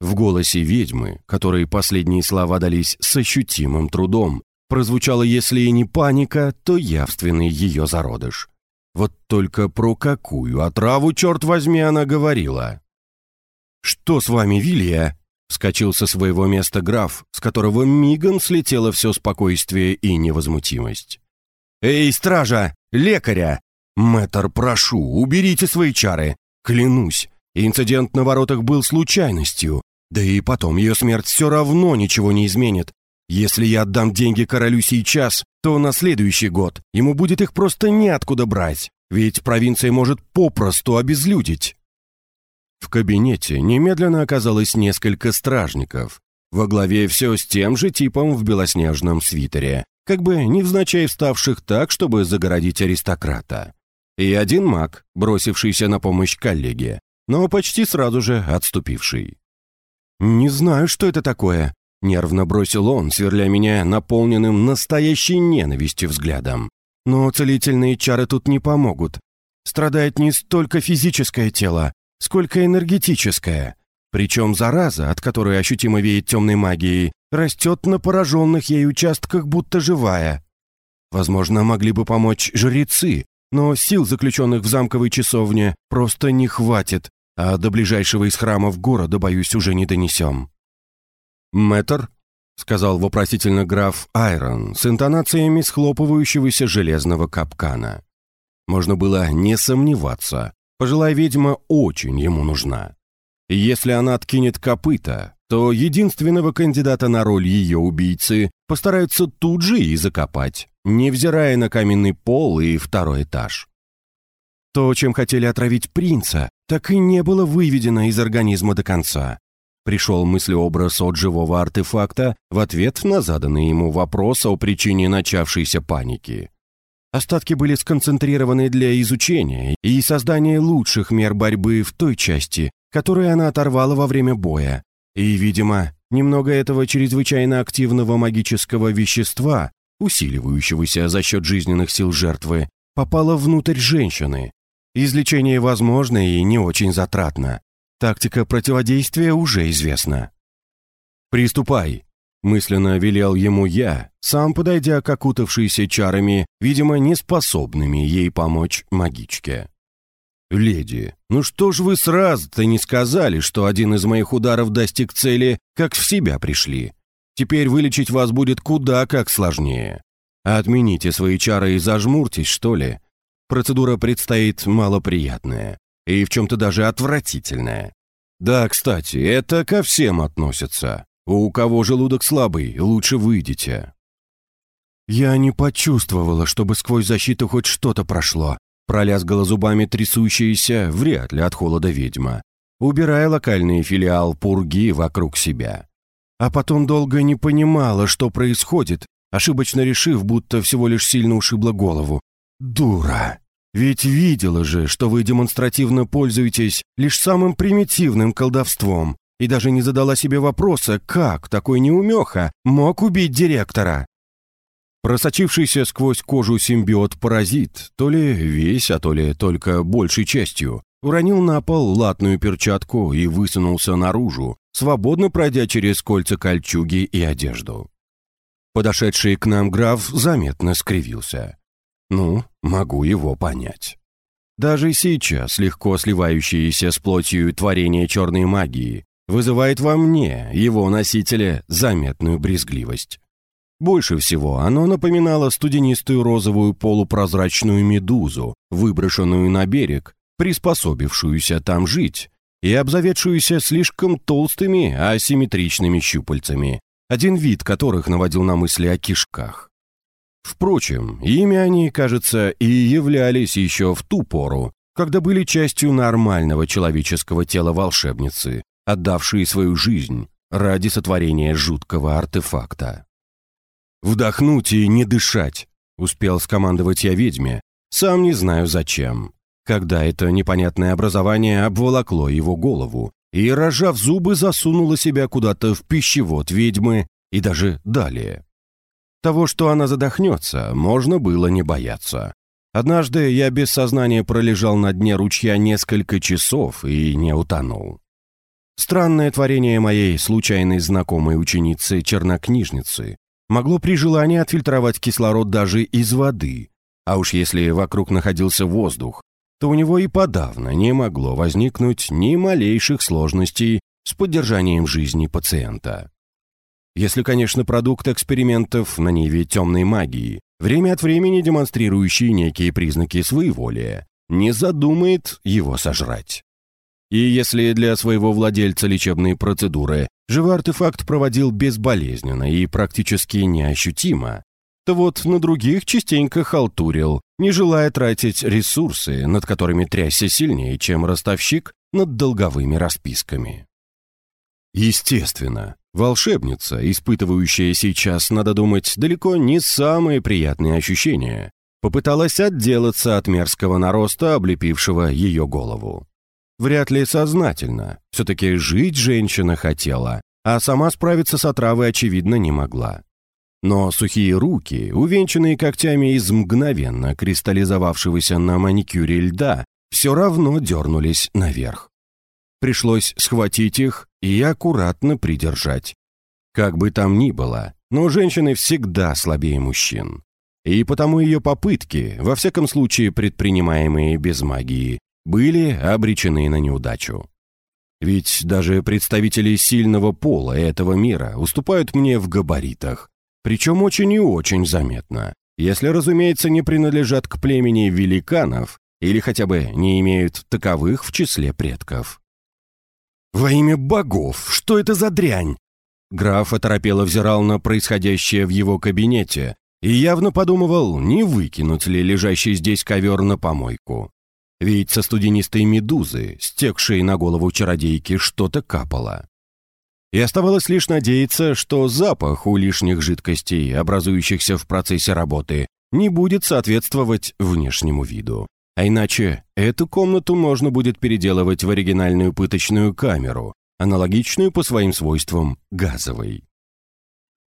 В голосе ведьмы, которой последние слова дались с ощутимым трудом, прозвучала, если и не паника, то явственный ее зародыш. Вот только про какую отраву, черт возьми, она говорила? «Что с вами, Вилия?» Вскочил со своего места граф, с которого мигом слетело все спокойствие и невозмутимость. «Эй, стража! Лекаря! Мэтр, прошу, уберите свои чары! Клянусь, инцидент на воротах был случайностью. Да и потом, ее смерть все равно ничего не изменит. Если я отдам деньги королю сейчас, то на следующий год ему будет их просто неоткуда брать, ведь провинция может попросту обезлюдить». В кабинете немедленно оказалось несколько стражников. Во главе все с тем же типом в белоснежном свитере, как бы невзначай вставших так, чтобы загородить аристократа. И один маг, бросившийся на помощь коллеге, но почти сразу же отступивший. «Не знаю, что это такое», — нервно бросил он, сверля меня наполненным настоящей ненавистью взглядом. «Но целительные чары тут не помогут. Страдает не столько физическое тело, сколько энергетическое. Причем зараза, от которой ощутимо веет темной магией, растет на пораженных ей участках, будто живая. Возможно, могли бы помочь жрецы, но сил, заключенных в замковой часовне, просто не хватит, а до ближайшего из храмов города, боюсь, уже не донесем. «Мэтр?» — сказал вопросительно граф Айрон с интонациями схлопывающегося железного капкана. Можно было не сомневаться. Пожилая ведьма очень ему нужна. Если она откинет копыта, то единственного кандидата на роль ее убийцы постараются тут же и закопать, невзирая на каменный пол и второй этаж. То, чем хотели отравить принца, так и не было выведено из организма до конца. Пришел мыслеобраз от живого артефакта в ответ на заданный ему вопрос о причине начавшейся паники. Остатки были сконцентрированы для изучения и создания лучших мер борьбы в той части, которую она оторвала во время боя. И, видимо, немного этого чрезвычайно активного магического вещества, усиливающегося за счет жизненных сил жертвы, попало внутрь женщины. Излечение возможно и не очень затратно. Тактика противодействия уже известна. «Приступай», Мысленно велел ему я, сам подойдя к окутавшейся чарами, видимо, неспособными ей помочь магичке. «Леди, ну что ж вы сразу-то не сказали, что один из моих ударов достиг цели, как в себя пришли? Теперь вылечить вас будет куда как сложнее. Отмените свои чары и зажмурьтесь, что ли. Процедура предстоит малоприятная и в чем-то даже отвратительная. Да, кстати, это ко всем относится. У кого желудок слабый, лучше выйдите». «Я не почувствовала, чтобы сквозь защиту хоть что-то прошло», пролязгала зубами трясущаяся, вряд ли от холода ведьма, убирая локальный филиал пурги вокруг себя. А потом долго не понимала, что происходит, ошибочно решив, будто всего лишь сильно ушибла голову. «Дура! Ведь видела же, что вы демонстративно пользуетесь лишь самым примитивным колдовством, и даже не задала себе вопроса, как такой неумеха мог убить директора. Просочившийся сквозь кожу симбиот-паразит, то ли весь, а то ли только большей частью, уронил на пол латную перчатку и высунулся наружу, свободно пройдя через кольца кольчуги и одежду. Подошедший к нам граф заметно скривился. Ну, могу его понять. Даже сейчас легко сливающиеся с плотью творения черной магии вызывает во мне, его носителя, заметную брезгливость. Больше всего оно напоминало студенистую розовую полупрозрачную медузу, выброшенную на берег, приспособившуюся там жить и обзаведшуюся слишком толстыми асимметричными щупальцами, один вид которых наводил на мысли о кишках. Впрочем, ими они, кажется, и являлись еще в ту пору, когда были частью нормального человеческого тела волшебницы, отдавшие свою жизнь ради сотворения жуткого артефакта. «Вдохнуть и не дышать», — успел скомандовать я ведьме, сам не знаю зачем, когда это непонятное образование обволокло его голову и, рожав зубы, засунуло себя куда-то в пищевод ведьмы и даже далее. Того, что она задохнется, можно было не бояться. Однажды я без сознания пролежал на дне ручья несколько часов и не утонул. Странное творение моей случайной знакомой ученицы-чернокнижницы могло при желании отфильтровать кислород даже из воды, а уж если вокруг находился воздух, то у него и подавно не могло возникнуть ни малейших сложностей с поддержанием жизни пациента. Если, конечно, продукт экспериментов на ниве темной магии, время от времени демонстрирующий некие признаки своеволия, не задумает его сожрать. И если для своего владельца лечебной процедуры живой артефакт проводил безболезненно и практически неощутимо, то вот на других частенько халтурил, не желая тратить ресурсы, над которыми трясся сильнее, чем ростовщик над долговыми расписками. Естественно, волшебница, испытывающая сейчас, надо думать, далеко не самые приятные ощущения, попыталась отделаться от мерзкого нароста, облепившего ее голову. Вряд ли сознательно. Все-таки жить женщина хотела, а сама справиться с отравой, очевидно, не могла. Но сухие руки, увенчанные когтями из мгновенно кристаллизовавшегося на маникюре льда, все равно дернулись наверх. Пришлось схватить их и аккуратно придержать. Как бы там ни было, но женщины всегда слабее мужчин. И потому ее попытки, во всяком случае предпринимаемые без магии, были обречены на неудачу. Ведь даже представители сильного пола этого мира уступают мне в габаритах, причем очень и очень заметно, если, разумеется, не принадлежат к племени великанов или хотя бы не имеют таковых в числе предков. «Во имя богов, что это за дрянь?» Граф оторопело взирал на происходящее в его кабинете и явно подумывал, не выкинуть ли лежащий здесь ковер на помойку. Ведь со студенистой медузы, стекшей на голову чародейки, что-то капало. И оставалось лишь надеяться, что запах у лишних жидкостей, образующихся в процессе работы, не будет соответствовать внешнему виду. А иначе эту комнату можно будет переделывать в оригинальную пыточную камеру, аналогичную по своим свойствам газовой.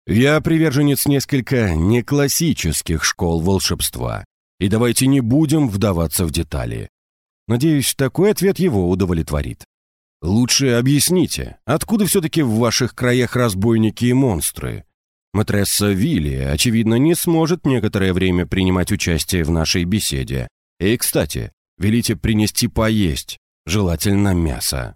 Я приверженец несколько неклассических школ волшебства, и давайте не будем вдаваться в детали. Надеюсь, такой ответ его удовлетворит. Лучше объясните, откуда все-таки в ваших краях разбойники и монстры? Матресса Вилли, очевидно, не сможет некоторое время принимать участие в нашей беседе. И, кстати, велите принести поесть, желательно мясо.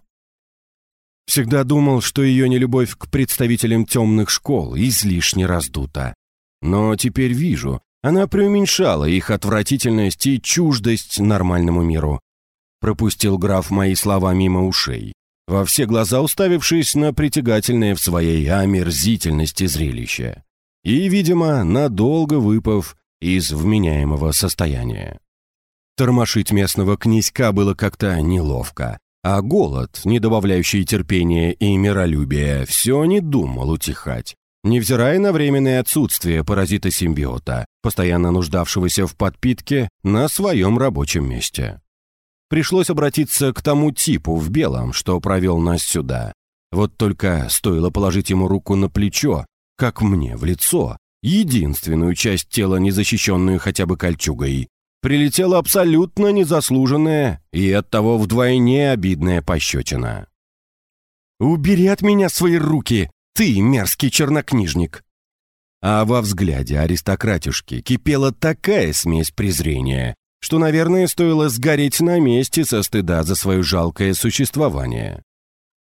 Всегда думал, что ее нелюбовь к представителям темных школ излишне раздута. Но теперь вижу, она преуменьшала их отвратительность и чуждость нормальному миру, пропустил граф мои слова мимо ушей, во все глаза уставившись на притягательное в своей омерзительности зрелище и, видимо, надолго выпав из вменяемого состояния. Тормошить местного князька было как-то неловко, а голод, не добавляющий терпения и миролюбия, все не думал утихать, невзирая на временное отсутствие паразита-симбиота, постоянно нуждавшегося в подпитке на своем рабочем месте пришлось обратиться к тому типу в белом, что провел нас сюда. Вот только стоило положить ему руку на плечо, как мне в лицо, единственную часть тела, не защищенную хотя бы кольчугой, прилетела абсолютно незаслуженная и оттого вдвойне обидная пощечина. «Убери от меня свои руки, ты мерзкий чернокнижник!» А во взгляде аристократюшки кипела такая смесь презрения, что, наверное, стоило сгореть на месте со стыда за свое жалкое существование.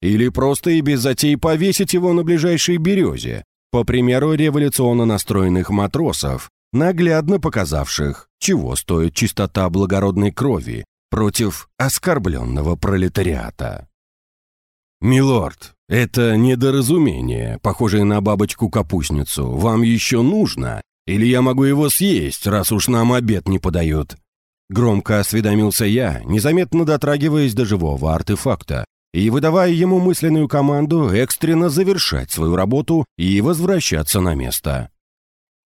Или просто и без затей повесить его на ближайшей березе, по примеру революционно настроенных матросов, наглядно показавших, чего стоит чистота благородной крови против оскорбленного пролетариата. «Милорд, это недоразумение, похожее на бабочку-капустницу, вам еще нужно? Или я могу его съесть, раз уж нам обед не подают?» Громко осведомился я, незаметно дотрагиваясь до живого артефакта и выдавая ему мысленную команду экстренно завершать свою работу и возвращаться на место.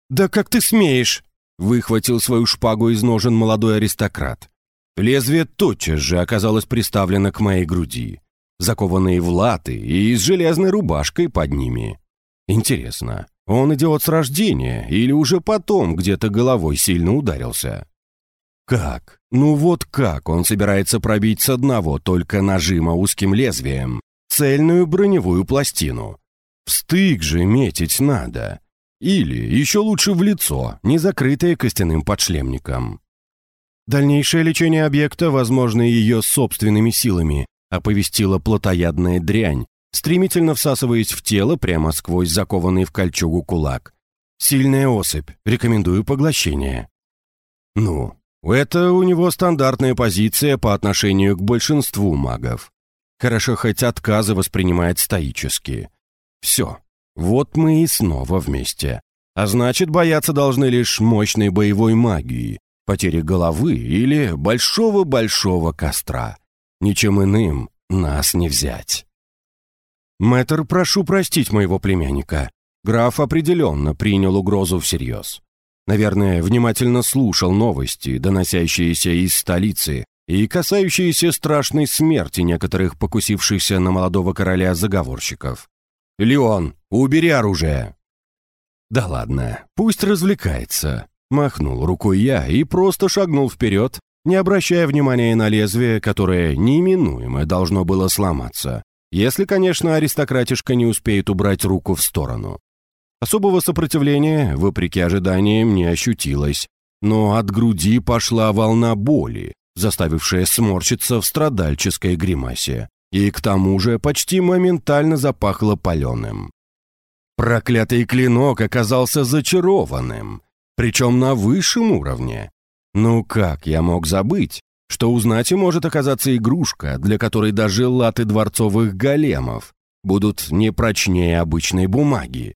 «Да как ты смеешь!» — выхватил свою шпагу из ножен молодой аристократ. Лезвие тотчас же оказалось приставлено к моей груди, закованные в латы и с железной рубашкой под ними. Интересно, он идет с рождения или уже потом где-то головой сильно ударился? Как? Ну вот как он собирается пробить с одного только нажима узким лезвием цельную броневую пластину? В стык же метить надо. Или, еще лучше в лицо, не закрытое костяным подшлемником. Дальнейшее лечение объекта, возможно, ее собственными силами, оповестила плотоядная дрянь, стремительно всасываясь в тело прямо сквозь закованный в кольчугу кулак. Сильная особь, рекомендую поглощение. Ну, это у него стандартная позиция по отношению к большинству магов. Хорошо, хоть отказы воспринимает стоически. Все, вот мы и снова вместе. А значит, бояться должны лишь мощной боевой магии, потери головы или большого-большого костра. Ничем иным нас не взять. Мэтр, прошу простить моего племянника. Граф определенно принял угрозу всерьез. Наверное, внимательно слушал новости, доносящиеся из столицы и касающиеся страшной смерти некоторых покусившихся на молодого короля заговорщиков. «Леон, убери оружие!» «Да ладно, пусть развлекается», — махнул рукой я и просто шагнул вперед, не обращая внимания на лезвие, которое неминуемо должно было сломаться, если, конечно, аристократишка не успеет убрать руку в сторону. Особого сопротивления, вопреки ожиданиям, не ощутилось, но от груди пошла волна боли, заставившая сморщиться в страдальческой гримасе, и к тому же почти моментально запахло паленым. Проклятый клинок оказался зачарованным, причем на высшем уровне. Ну как я мог забыть, что узнать и может оказаться игрушка, для которой даже латы дворцовых големов будут не прочнее обычной бумаги,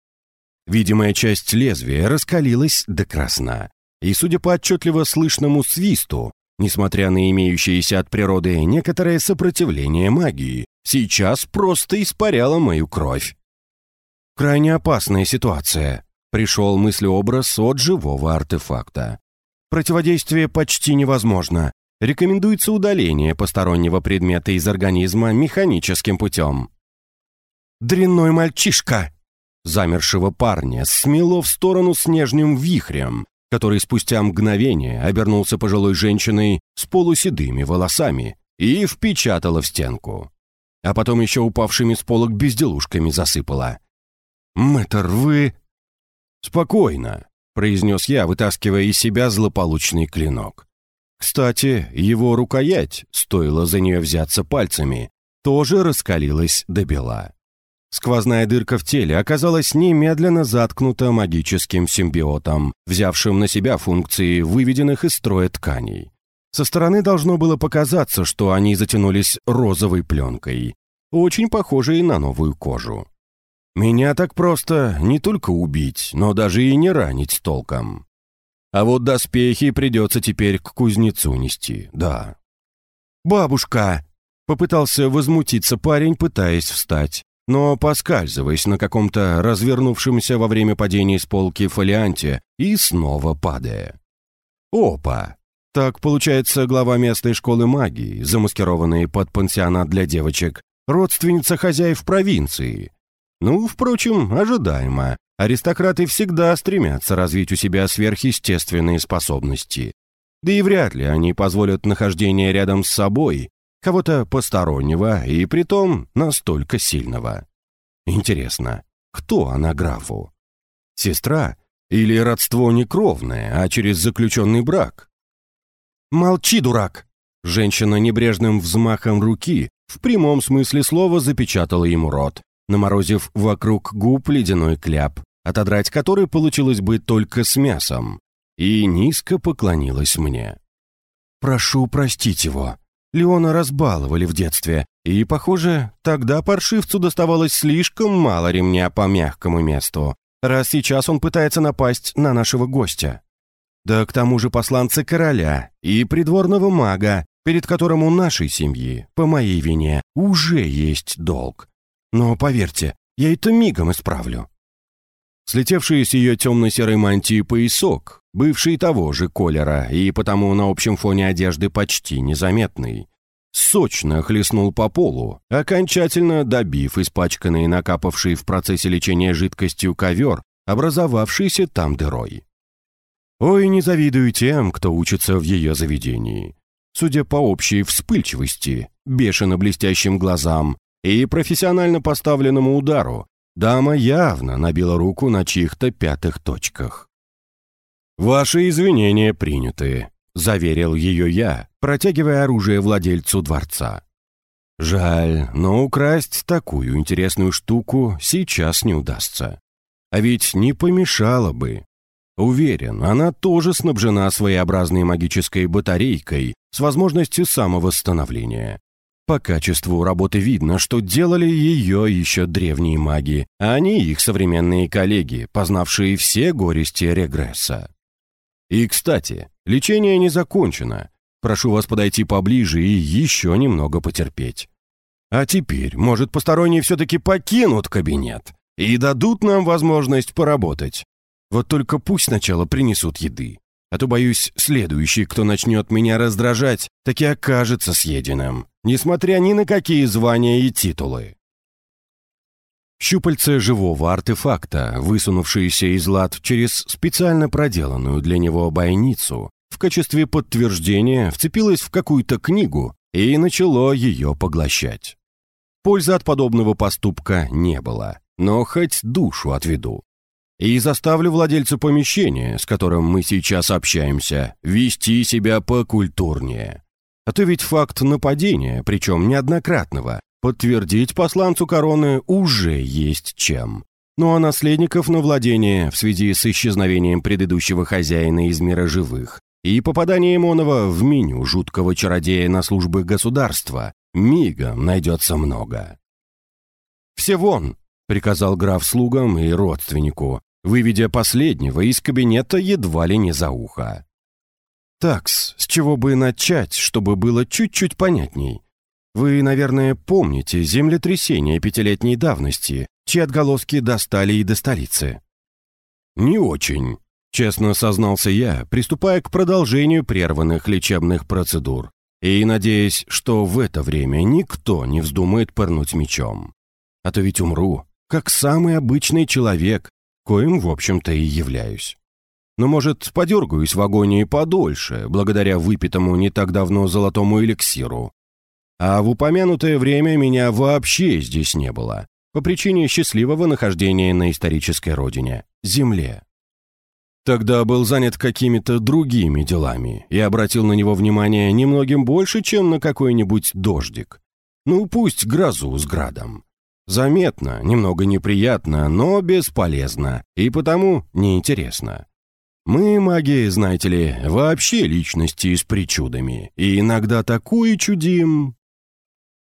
Видимая часть лезвия раскалилась до красна. И, судя по отчетливо слышному свисту, несмотря на имеющееся от природы некоторое сопротивление магии, сейчас просто испаряла мою кровь. Крайне опасная ситуация. Пришел мыслеобраз от живого артефакта. Противодействие почти невозможно. Рекомендуется удаление постороннего предмета из организма механическим путем. «Дрянной мальчишка!» замершего парня смело в сторону снежным вихрем, который спустя мгновение обернулся пожилой женщиной с полуседыми волосами и впечатала в стенку. А потом еще упавшими с полок безделушками засыпала. «Мэтр, вы...» «Спокойно», — произнес я, вытаскивая из себя злополучный клинок. Кстати, его рукоять, стоило за нее взяться пальцами, тоже раскалилась до бела. Сквозная дырка в теле оказалась немедленно заткнута магическим симбиотом, взявшим на себя функции выведенных из строя тканей. Со стороны должно было показаться, что они затянулись розовой пленкой, очень похожей на новую кожу. Меня так просто не только убить, но даже и не ранить толком. А вот доспехи придется теперь к кузнецу нести, да. «Бабушка!» — попытался возмутиться парень, пытаясь встать но поскальзываясь на каком-то развернувшемся во время падения с полки фолианте и снова падая. Опа! Так, получается, глава местной школы магии, замаскированный под пансионат для девочек, родственница хозяев провинции. Ну, впрочем, ожидаемо. Аристократы всегда стремятся развить у себя сверхъестественные способности. Да и вряд ли они позволят нахождение рядом с собой Кого-то постороннего и притом настолько сильного. Интересно, кто она графу? Сестра или родство не кровное, а через заключенный брак? «Молчи, дурак!» Женщина небрежным взмахом руки в прямом смысле слова запечатала ему рот, наморозив вокруг губ ледяной кляп, отодрать который получилось бы только с мясом, и низко поклонилась мне. «Прошу простить его. Леона разбаловали в детстве, и, похоже, тогда паршивцу доставалось слишком мало ремня по мягкому месту, раз сейчас он пытается напасть на нашего гостя. да к тому же посланца короля и придворного мага, перед которым у нашей семьи, по моей вине, уже есть долг. Но поверьте, я это мигом исправлю». Слетевший с ее темно-серой мантии поясок, бывший того же колера и потому на общем фоне одежды почти незаметный, сочно хлестнул по полу, окончательно добив испачканный накапавший в процессе лечения жидкостью ковер, образовавшийся там дырой. Ой, не завидую тем, кто учится в ее заведении. Судя по общей вспыльчивости, бешено блестящим глазам и профессионально поставленному удару, дама явно набила руку на чьих-то пятых точках. «Ваши извинения приняты», — заверил ее я, протягивая оружие владельцу дворца. «Жаль, но украсть такую интересную штуку сейчас не удастся. А ведь не помешало бы. Уверен, она тоже снабжена своеобразной магической батарейкой с возможностью самовосстановления. По качеству работы видно, что делали ее еще древние маги, а не их современные коллеги, познавшие все горести регресса. И, кстати, лечение не закончено. Прошу вас подойти поближе и еще немного потерпеть. А теперь, может, посторонние все-таки покинут кабинет и дадут нам возможность поработать. Вот только пусть сначала принесут еды. А то, боюсь, следующий, кто начнет меня раздражать, так и окажется съеденным, несмотря ни на какие звания и титулы. Щупальце живого артефакта, высунувшееся из лад через специально проделанную для него бойницу, в качестве подтверждения вцепилось в какую-то книгу и начало ее поглощать. Пользы от подобного поступка не было, но хоть душу отведу и заставлю владельца помещения, с которым мы сейчас общаемся, вести себя покультурнее. А то ведь факт нападения, причем неоднократного, подтвердить посланцу короны уже есть чем. Ну а наследников на владение в связи с исчезновением предыдущего хозяина из мира живых и попаданием Онова в меню жуткого чародея на службы государства мигом найдется много. «Все вон!» — приказал граф слугам и родственнику, выведя последнего из кабинета едва ли не за ухо. «Такс, с чего бы начать, чтобы было чуть-чуть понятней? Вы, наверное, помните землетрясение пятилетней давности, чьи отголоски достали и до столицы?» «Не очень», — честно сознался я, приступая к продолжению прерванных лечебных процедур и надеясь, что в это время никто не вздумает пырнуть мечом. А то ведь умру, как самый обычный человек, коим, в общем-то, и являюсь. Но, может, подергаюсь в агонии подольше, благодаря выпитому не так давно золотому эликсиру. А в упомянутое время меня вообще здесь не было, по причине счастливого нахождения на исторической родине — Земле. Тогда был занят какими-то другими делами и обратил на него внимание немногим больше, чем на какой-нибудь дождик. Ну, пусть грозу с градом. Заметно, немного неприятно, но бесполезно, и потому неинтересно. Мы, маги, знаете ли, вообще личности с причудами, и иногда такое чудим.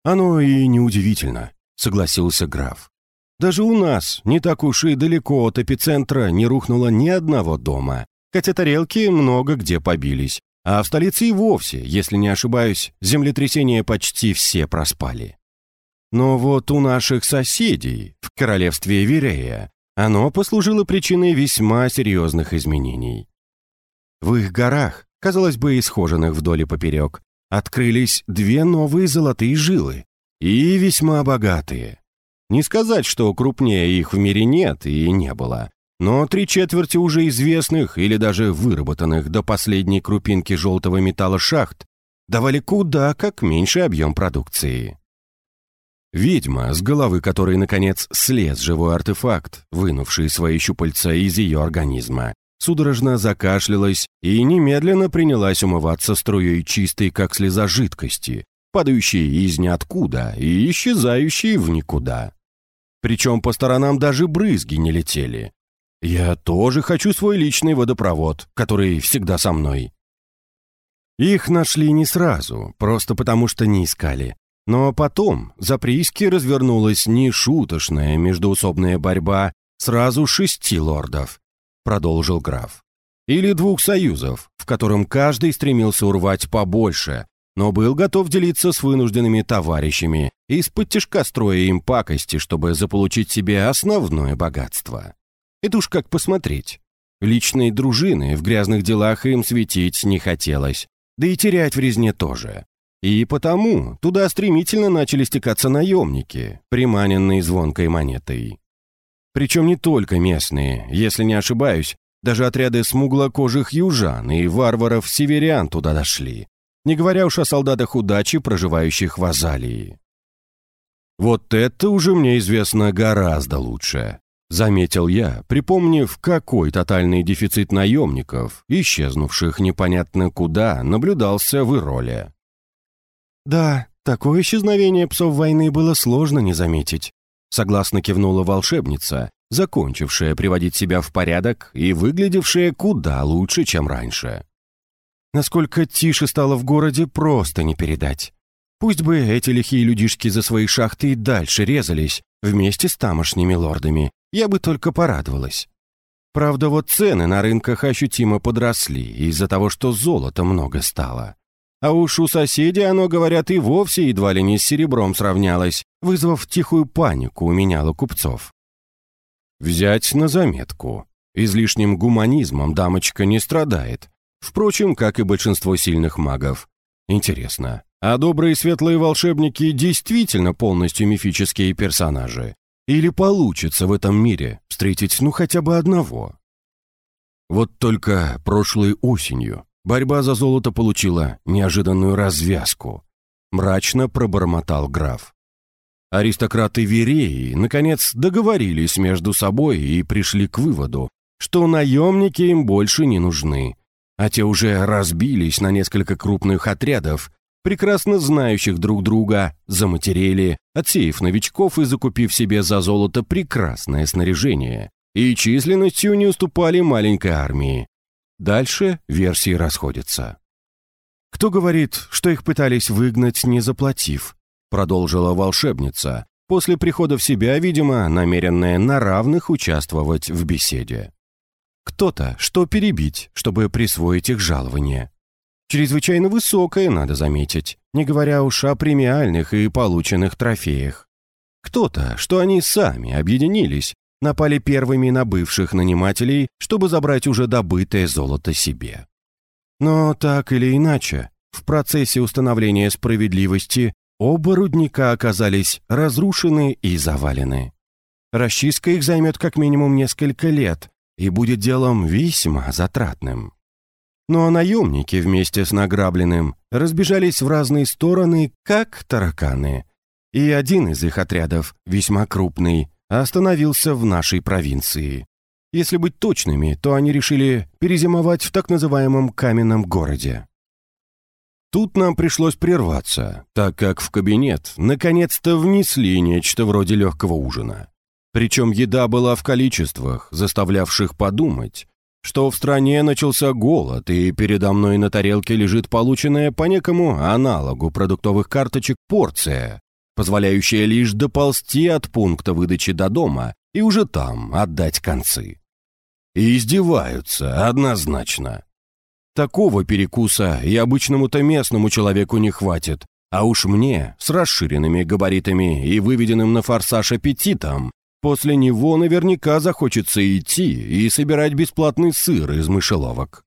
Оно и неудивительно, согласился граф. Даже у нас, не так уж и далеко от эпицентра, не рухнуло ни одного дома, хотя тарелки много где побились, а в столице и вовсе, если не ошибаюсь, землетрясения почти все проспали. Но вот у наших соседей, в королевстве Вирея, оно послужило причиной весьма серьезных изменений. В их горах, казалось бы, исхоженных вдоль и поперек, открылись две новые золотые жилы, и весьма богатые. Не сказать, что крупнее их в мире нет и не было, но три четверти уже известных или даже выработанных до последней крупинки желтого металла шахт давали куда как меньший объем продукции. Ведьма, с головы которой, наконец, слез живой артефакт, вынувший свои щупальца из ее организма, судорожно закашлялась и немедленно принялась умываться струей чистой, как слеза жидкости, падающей из ниоткуда и исчезающей в никуда. Причем по сторонам даже брызги не летели. Я тоже хочу свой личный водопровод, который всегда со мной. Их нашли не сразу, просто потому что не искали. Но потом за прииски развернулась нешуточная междуусобная борьба сразу шести лордов, продолжил граф. или двух союзов, в котором каждый стремился урвать побольше, но был готов делиться с вынужденными товарищами из-под тяжка строя им пакости, чтобы заполучить себе основное богатство. Это уж как посмотреть. Личные дружины в грязных делах им светить не хотелось, да и терять в резне тоже. И потому туда стремительно начали стекаться наемники, приманенные звонкой монетой. Причем не только местные, если не ошибаюсь, даже отряды смуглокожих южан и варваров-северян туда дошли, не говоря уж о солдатах удачи, проживающих в Азалии. «Вот это уже мне известно гораздо лучше», — заметил я, припомнив, какой тотальный дефицит наемников, исчезнувших непонятно куда, наблюдался в Ироле. «Да, такое исчезновение псов войны было сложно не заметить», — согласно кивнула волшебница, закончившая приводить себя в порядок и выглядевшая куда лучше, чем раньше. Насколько тише стало в городе, просто не передать. Пусть бы эти лихие людишки за свои шахты и дальше резались вместе с тамошними лордами, я бы только порадовалась. Правда, вот цены на рынках ощутимо подросли из-за того, что золота много стало. А уж у соседей оно, говорят, и вовсе едва ли не с серебром сравнялось, вызвав тихую панику у меняла купцов. Взять на заметку. Излишним гуманизмом дамочка не страдает. Впрочем, как и большинство сильных магов. Интересно, а добрые светлые волшебники действительно полностью мифические персонажи? Или получится в этом мире встретить ну хотя бы одного? Вот только прошлой осенью борьба за золото получила неожиданную развязку. Мрачно пробормотал граф. Аристократы Вереи, наконец, договорились между собой и пришли к выводу, что наемники им больше не нужны, а те уже разбились на несколько крупных отрядов, прекрасно знающих друг друга, заматерели, отсеяв новичков и закупив себе за золото прекрасное снаряжение, и численностью не уступали маленькой армии. Дальше версии расходятся. Кто говорит, что их пытались выгнать, не заплатив, продолжила волшебница, после прихода в себя, видимо, намеренная на равных участвовать в беседе. Кто-то, что перебить, чтобы присвоить их жалование. Чрезвычайно высокое, надо заметить, не говоря уж о премиальных и полученных трофеях. Кто-то, что они сами объединились, напали первыми на бывших нанимателей, чтобы забрать уже добытое золото себе. Но так или иначе, в процессе установления справедливости Оба рудника оказались разрушены и завалены. Расчистка их займет как минимум несколько лет и будет делом весьма затратным. Ну а наемники вместе с награбленным разбежались в разные стороны, как тараканы. И один из их отрядов, весьма крупный, остановился в нашей провинции. Если быть точными, то они решили перезимовать в так называемом каменном городе. Тут нам пришлось прерваться, так как в кабинет наконец-то внесли нечто вроде легкого ужина. Причем еда была в количествах, заставлявших подумать, что в стране начался голод, и передо мной на тарелке лежит полученная по некому аналогу продуктовых карточек порция, позволяющая лишь доползти от пункта выдачи до дома и уже там отдать концы. И издеваются, однозначно. Такого перекуса и обычному-то местному человеку не хватит. А уж мне, с расширенными габаритами и выведенным на форсаж аппетитом, после него наверняка захочется идти и собирать бесплатный сыр из мышеловок.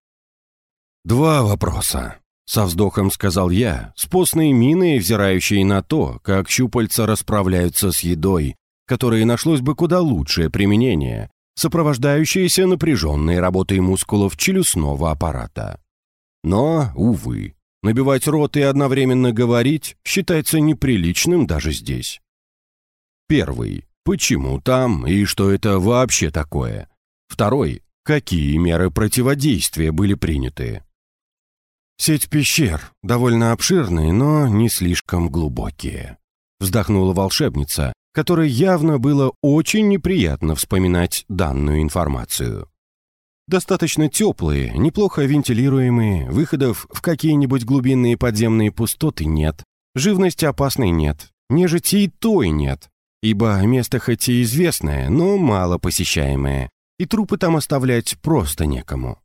«Два вопроса», — со вздохом сказал я, с постной миной, взирающей на то, как щупальца расправляются с едой, которой нашлось бы куда лучшее применение, сопровождающиеся напряженной работой мускулов челюстного аппарата. Но, увы, набивать рот и одновременно говорить считается неприличным даже здесь. Первый. Почему там и что это вообще такое? Второй. Какие меры противодействия были приняты? Сеть пещер довольно обширные, но не слишком глубокие. Вздохнула волшебница, которой явно было очень неприятно вспоминать данную информацию. Достаточно теплые, неплохо вентилируемые, выходов в какие-нибудь глубинные подземные пустоты нет, живности опасной нет, нежити и той нет, ибо место хоть и известное, но мало посещаемое, и трупы там оставлять просто некому.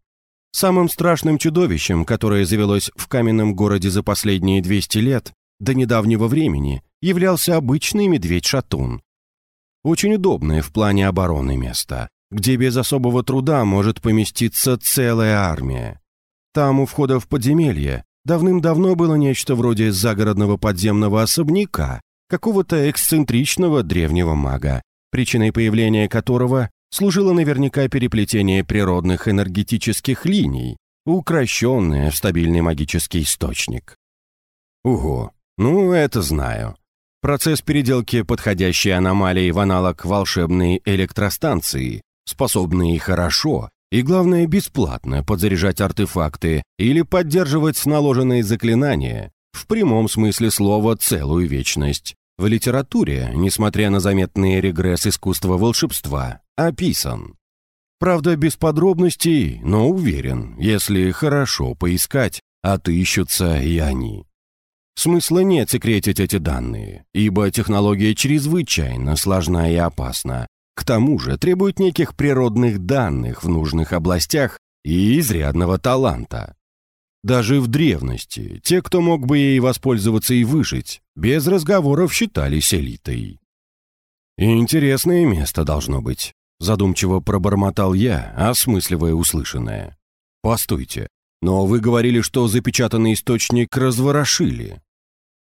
Самым страшным чудовищем, которое завелось в каменном городе за последние 200 лет, до недавнего времени, являлся обычный медведь-шатун. Очень удобное в плане обороны место, где без особого труда может поместиться целая армия. Там у входа в подземелье давным-давно было нечто вроде загородного подземного особняка, какого-то эксцентричного древнего мага, причиной появления которого служило наверняка переплетение природных энергетических линий, укращенное в стабильный магический источник. Ого, ну это знаю. Процесс переделки подходящей аномалии в аналог волшебной электростанции, способные хорошо и, главное, бесплатно подзаряжать артефакты или поддерживать наложенные заклинания, в прямом смысле слова целую вечность. В литературе, несмотря на заметный регресс искусства волшебства, описан. Правда, без подробностей, но уверен, если хорошо поискать, отыщутся и они. Смысла нет секретить эти данные, ибо технология чрезвычайно сложна и опасна. К тому же требует неких природных данных в нужных областях и изрядного таланта. Даже в древности те, кто мог бы ей воспользоваться и выжить, без разговоров считались элитой. Интересное место должно быть. Задумчиво пробормотал я, осмысливая услышанное. «Постойте, но вы говорили, что запечатанный источник разворошили.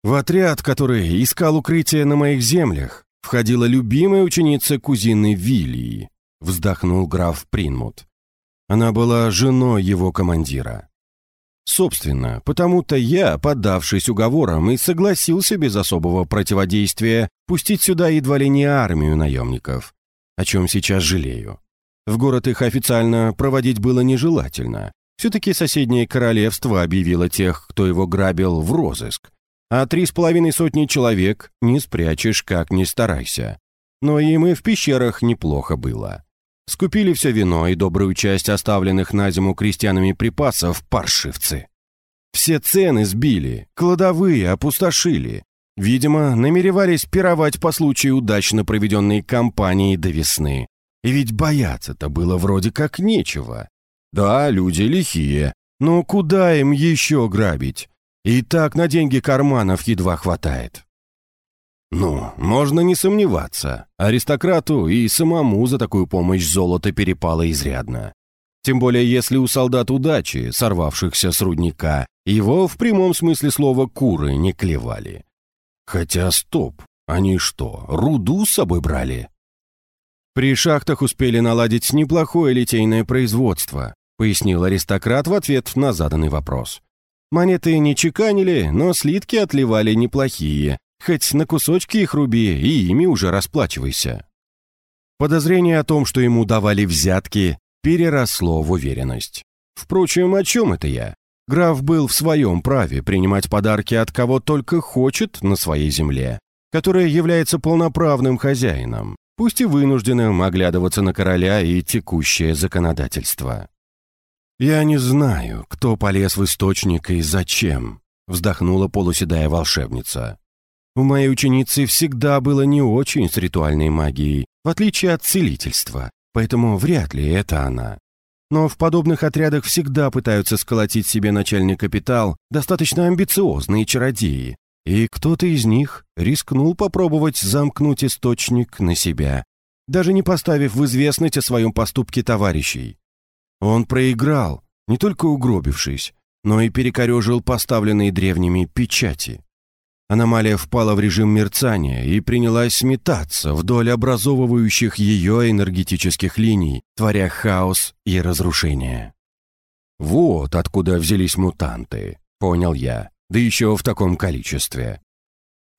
В отряд, который искал укрытие на моих землях, входила любимая ученица кузины Вилии», вздохнул граф Принмут. Она была женой его командира. Собственно, потому-то я, поддавшись уговорам, и согласился без особого противодействия пустить сюда едва ли не армию наемников о чем сейчас жалею. В город их официально проводить было нежелательно. Все-таки соседнее королевство объявило тех, кто его грабил, в розыск. А три с половиной сотни человек не спрячешь, как ни старайся. Но им и в пещерах неплохо было. Скупили все вино и добрую часть оставленных на зиму крестьянами припасов паршивцы. Все цены сбили, кладовые опустошили, Видимо, намеревались пировать по случаю удачно проведенной кампании до весны. И ведь бояться-то было вроде как нечего. Да, люди лихие, но куда им еще грабить? И так на деньги карманов едва хватает. Ну, можно не сомневаться. Аристократу и самому за такую помощь золото перепало изрядно. Тем более, если у солдат удачи, сорвавшихся с рудника, его в прямом смысле слова куры не клевали. Хотя стоп, они что, руду с собой брали? При шахтах успели наладить неплохое литейное производство, пояснил аристократ в ответ на заданный вопрос. Монеты не чеканили, но слитки отливали неплохие, хоть на кусочки их руби и ими уже расплачивайся. Подозрение о том, что ему давали взятки, переросло в уверенность. Впрочем, о чем это я? Граф был в своем праве принимать подарки от кого только хочет на своей земле, которая является полноправным хозяином, пусть и вынужденным оглядываться на короля и текущее законодательство. «Я не знаю, кто полез в источник и зачем», вздохнула полуседая волшебница. «У моей ученицы всегда было не очень с ритуальной магией, в отличие от целительства, поэтому вряд ли это она. Но в подобных отрядах всегда пытаются сколотить себе начальный капитал достаточно амбициозные чародеи. И кто-то из них рискнул попробовать замкнуть источник на себя, даже не поставив в известность о своем поступке товарищей. Он проиграл, не только угробившись, но и перекорежил поставленные древними печати. Аномалия впала в режим мерцания и принялась метаться вдоль образовывающих ее энергетических линий, творя хаос и разрушение. «Вот откуда взялись мутанты», — понял я, да еще в таком количестве.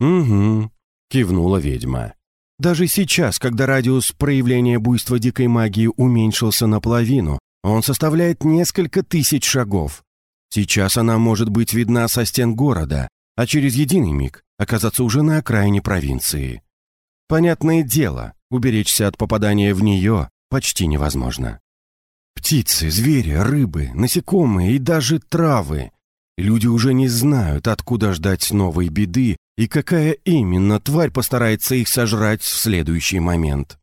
«Угу», — кивнула ведьма. «Даже сейчас, когда радиус проявления буйства дикой магии уменьшился наполовину, он составляет несколько тысяч шагов. Сейчас она может быть видна со стен города, а через единый миг оказаться уже на окраине провинции. Понятное дело, уберечься от попадания в нее почти невозможно. Птицы, звери, рыбы, насекомые и даже травы. Люди уже не знают, откуда ждать новой беды и какая именно тварь постарается их сожрать в следующий момент.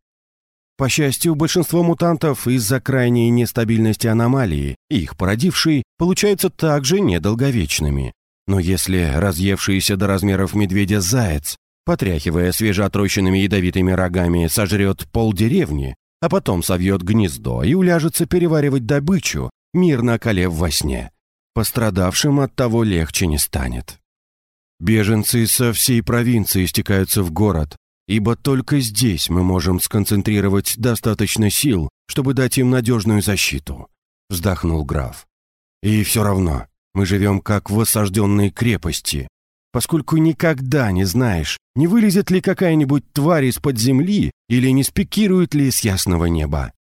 По счастью, большинство мутантов из-за крайней нестабильности аномалии, их породившей, получаются также недолговечными. Но если разъевшийся до размеров медведя заяц, потряхивая свежеотрощенными ядовитыми рогами, сожрет полдеревни, а потом совьет гнездо и уляжется переваривать добычу, мирно околев во сне, пострадавшим от того легче не станет. Беженцы со всей провинции стекаются в город, ибо только здесь мы можем сконцентрировать достаточно сил, чтобы дать им надежную защиту», — вздохнул граф. «И все равно мы живем как в осажденной крепости, поскольку никогда не знаешь, не вылезет ли какая-нибудь тварь из-под земли или не спикирует ли с ясного неба.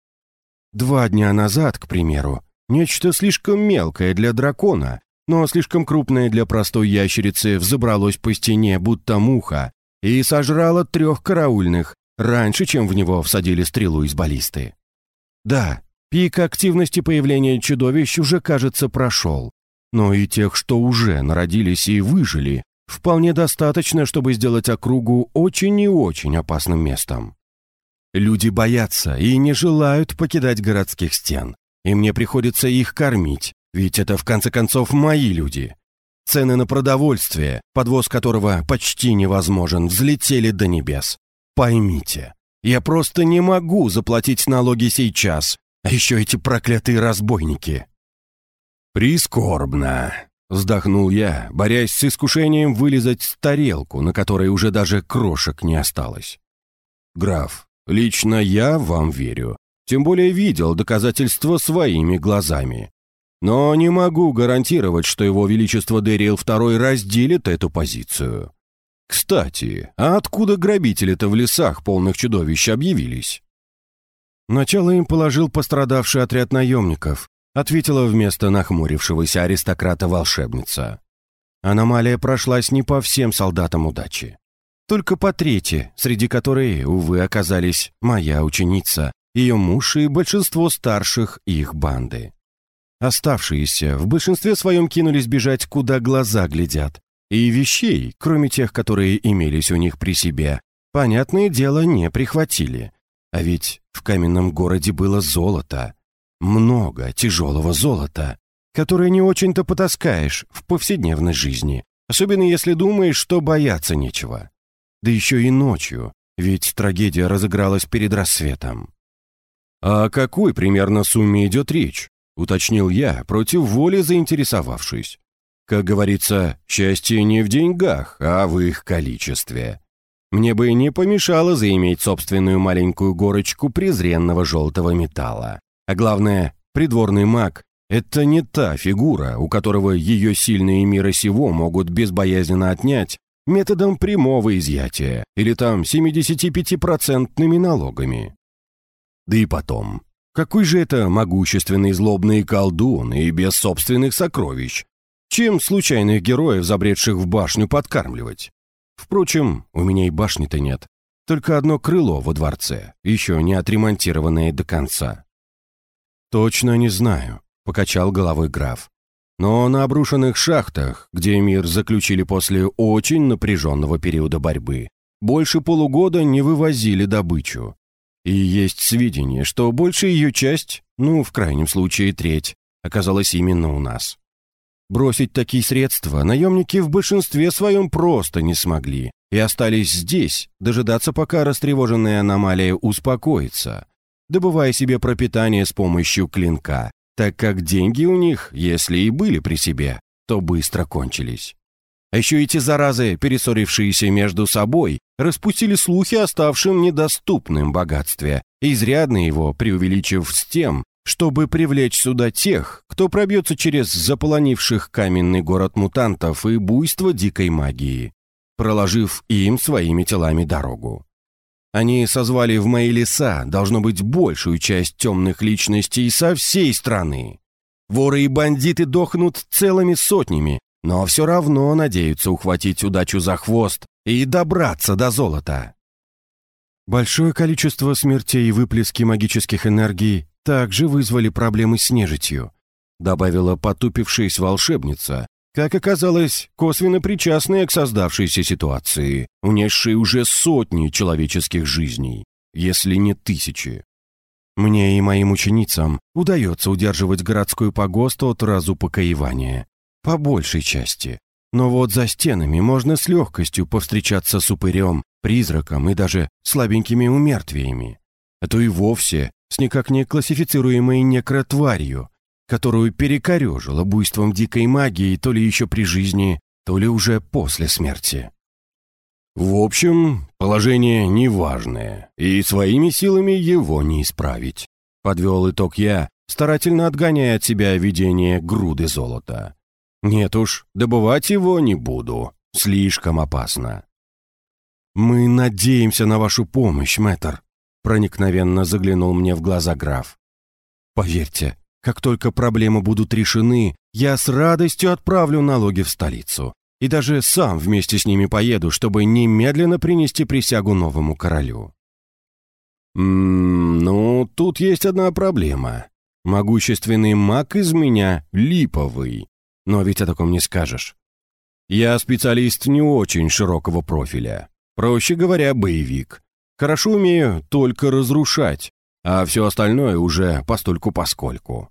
Два дня назад, к примеру, нечто слишком мелкое для дракона, но слишком крупное для простой ящерицы взобралось по стене, будто муха, и сожрала трех караульных, раньше, чем в него всадили стрелу из баллисты. Да, пик активности появления чудовищ уже, кажется, прошел, но и тех, что уже народились и выжили, вполне достаточно, чтобы сделать округу очень и очень опасным местом. Люди боятся и не желают покидать городских стен, и мне приходится их кормить, ведь это в конце концов мои люди. Цены на продовольствие, подвоз которого почти невозможен, взлетели до небес. Поймите, я просто не могу заплатить налоги сейчас, а еще эти проклятые разбойники. «Прискорбно», — вздохнул я, борясь с искушением вылезать тарелку, на которой уже даже крошек не осталось. «Граф, лично я вам верю, тем более видел доказательства своими глазами. Но не могу гарантировать, что его величество Дэриэл II разделит эту позицию. Кстати, а откуда грабители-то в лесах полных чудовищ объявились? Начало им положил пострадавший отряд наемников, ответила вместо нахмурившегося аристократа волшебница. Аномалия прошлась не по всем солдатам удачи. Только по трети, среди которой, увы, оказались моя ученица, ее муж и большинство старших их банды. Оставшиеся в большинстве своем кинулись бежать, куда глаза глядят. И вещей, кроме тех, которые имелись у них при себе, понятное дело, не прихватили. А ведь в каменном городе было золото. Много тяжелого золота, которое не очень-то потаскаешь в повседневной жизни, особенно если думаешь, что бояться нечего. Да еще и ночью, ведь трагедия разыгралась перед рассветом. О какой примерно сумме идет речь? уточнил я, против воли заинтересовавшись. Как говорится, счастье не в деньгах, а в их количестве. Мне бы не помешало заиметь собственную маленькую горочку презренного желтого металла. А главное, придворный маг — это не та фигура, у которого ее сильные мира сего могут безбоязненно отнять методом прямого изъятия или там 75-процентными налогами. Да и потом, какой же это могущественный злобный колдун и без собственных сокровищ? Чем случайных героев, забредших в башню, подкармливать? Впрочем, у меня и башни-то нет. Только одно крыло во дворце, еще не отремонтированное до конца. «Точно не знаю», — покачал головой граф. «Но на обрушенных шахтах, где мир заключили после очень напряженного периода борьбы, больше полугода не вывозили добычу, и есть сведения, что большая ее часть, ну, в крайнем случае треть, оказалась именно у нас. Бросить такие средства наемники в большинстве своем просто не смогли и остались здесь, дожидаться, пока растревоженная аномалия успокоится, добывая себе пропитание с помощью клинка, так как деньги у них, если и были при себе, то быстро кончились. Еще эти заразы, перессорившиеся между собой, распустили слухи о ставшем недоступным богатстве, изрядно его преувеличив с тем, чтобы привлечь сюда тех, кто пробьется через заполонивших каменный город мутантов и буйство дикой магии, проложив им своими телами дорогу. Они созвали в мои леса, должно быть, большую часть темных личностей со всей страны. Воры и бандиты дохнут целыми сотнями, но все равно надеются ухватить удачу за хвост и добраться до золота. Большое количество смертей и выплески магических энергий также вызвали проблемы с нежитью, добавила потупившись волшебница, как оказалось, косвенно причастная к создавшейся ситуации, унесшей уже сотни человеческих жизней, если не тысячи. Мне и моим ученицам удается удерживать городской погост от разупокоевания. По большей части. Но вот за стенами можно с легкостью повстречаться с упырем, призраком и даже слабенькими умертвиями. А то и вовсе с никак не классифицируемой некротварью, которую перекорежило буйством дикой магии то ли еще при жизни, то ли уже после смерти. В общем, положение неважное, и своими силами его не исправить. Подвел итог я, старательно отгоняя от себя видение груды золота. Нет уж, добывать его не буду. Слишком опасно. «Мы надеемся на вашу помощь, мэтр», — проникновенно заглянул мне в глаза граф. «Поверьте, как только проблемы будут решены, я с радостью отправлю налоги в столицу. И даже сам вместе с ними поеду, чтобы немедленно принести присягу новому королю». «Ммм, ну, тут есть одна проблема. Могущественный маг из меня липовый. Но ведь о таком не скажешь. Я специалист не очень широкого профиля. Проще говоря, боевик. Хорошо умею только разрушать, а все остальное уже постольку-поскольку.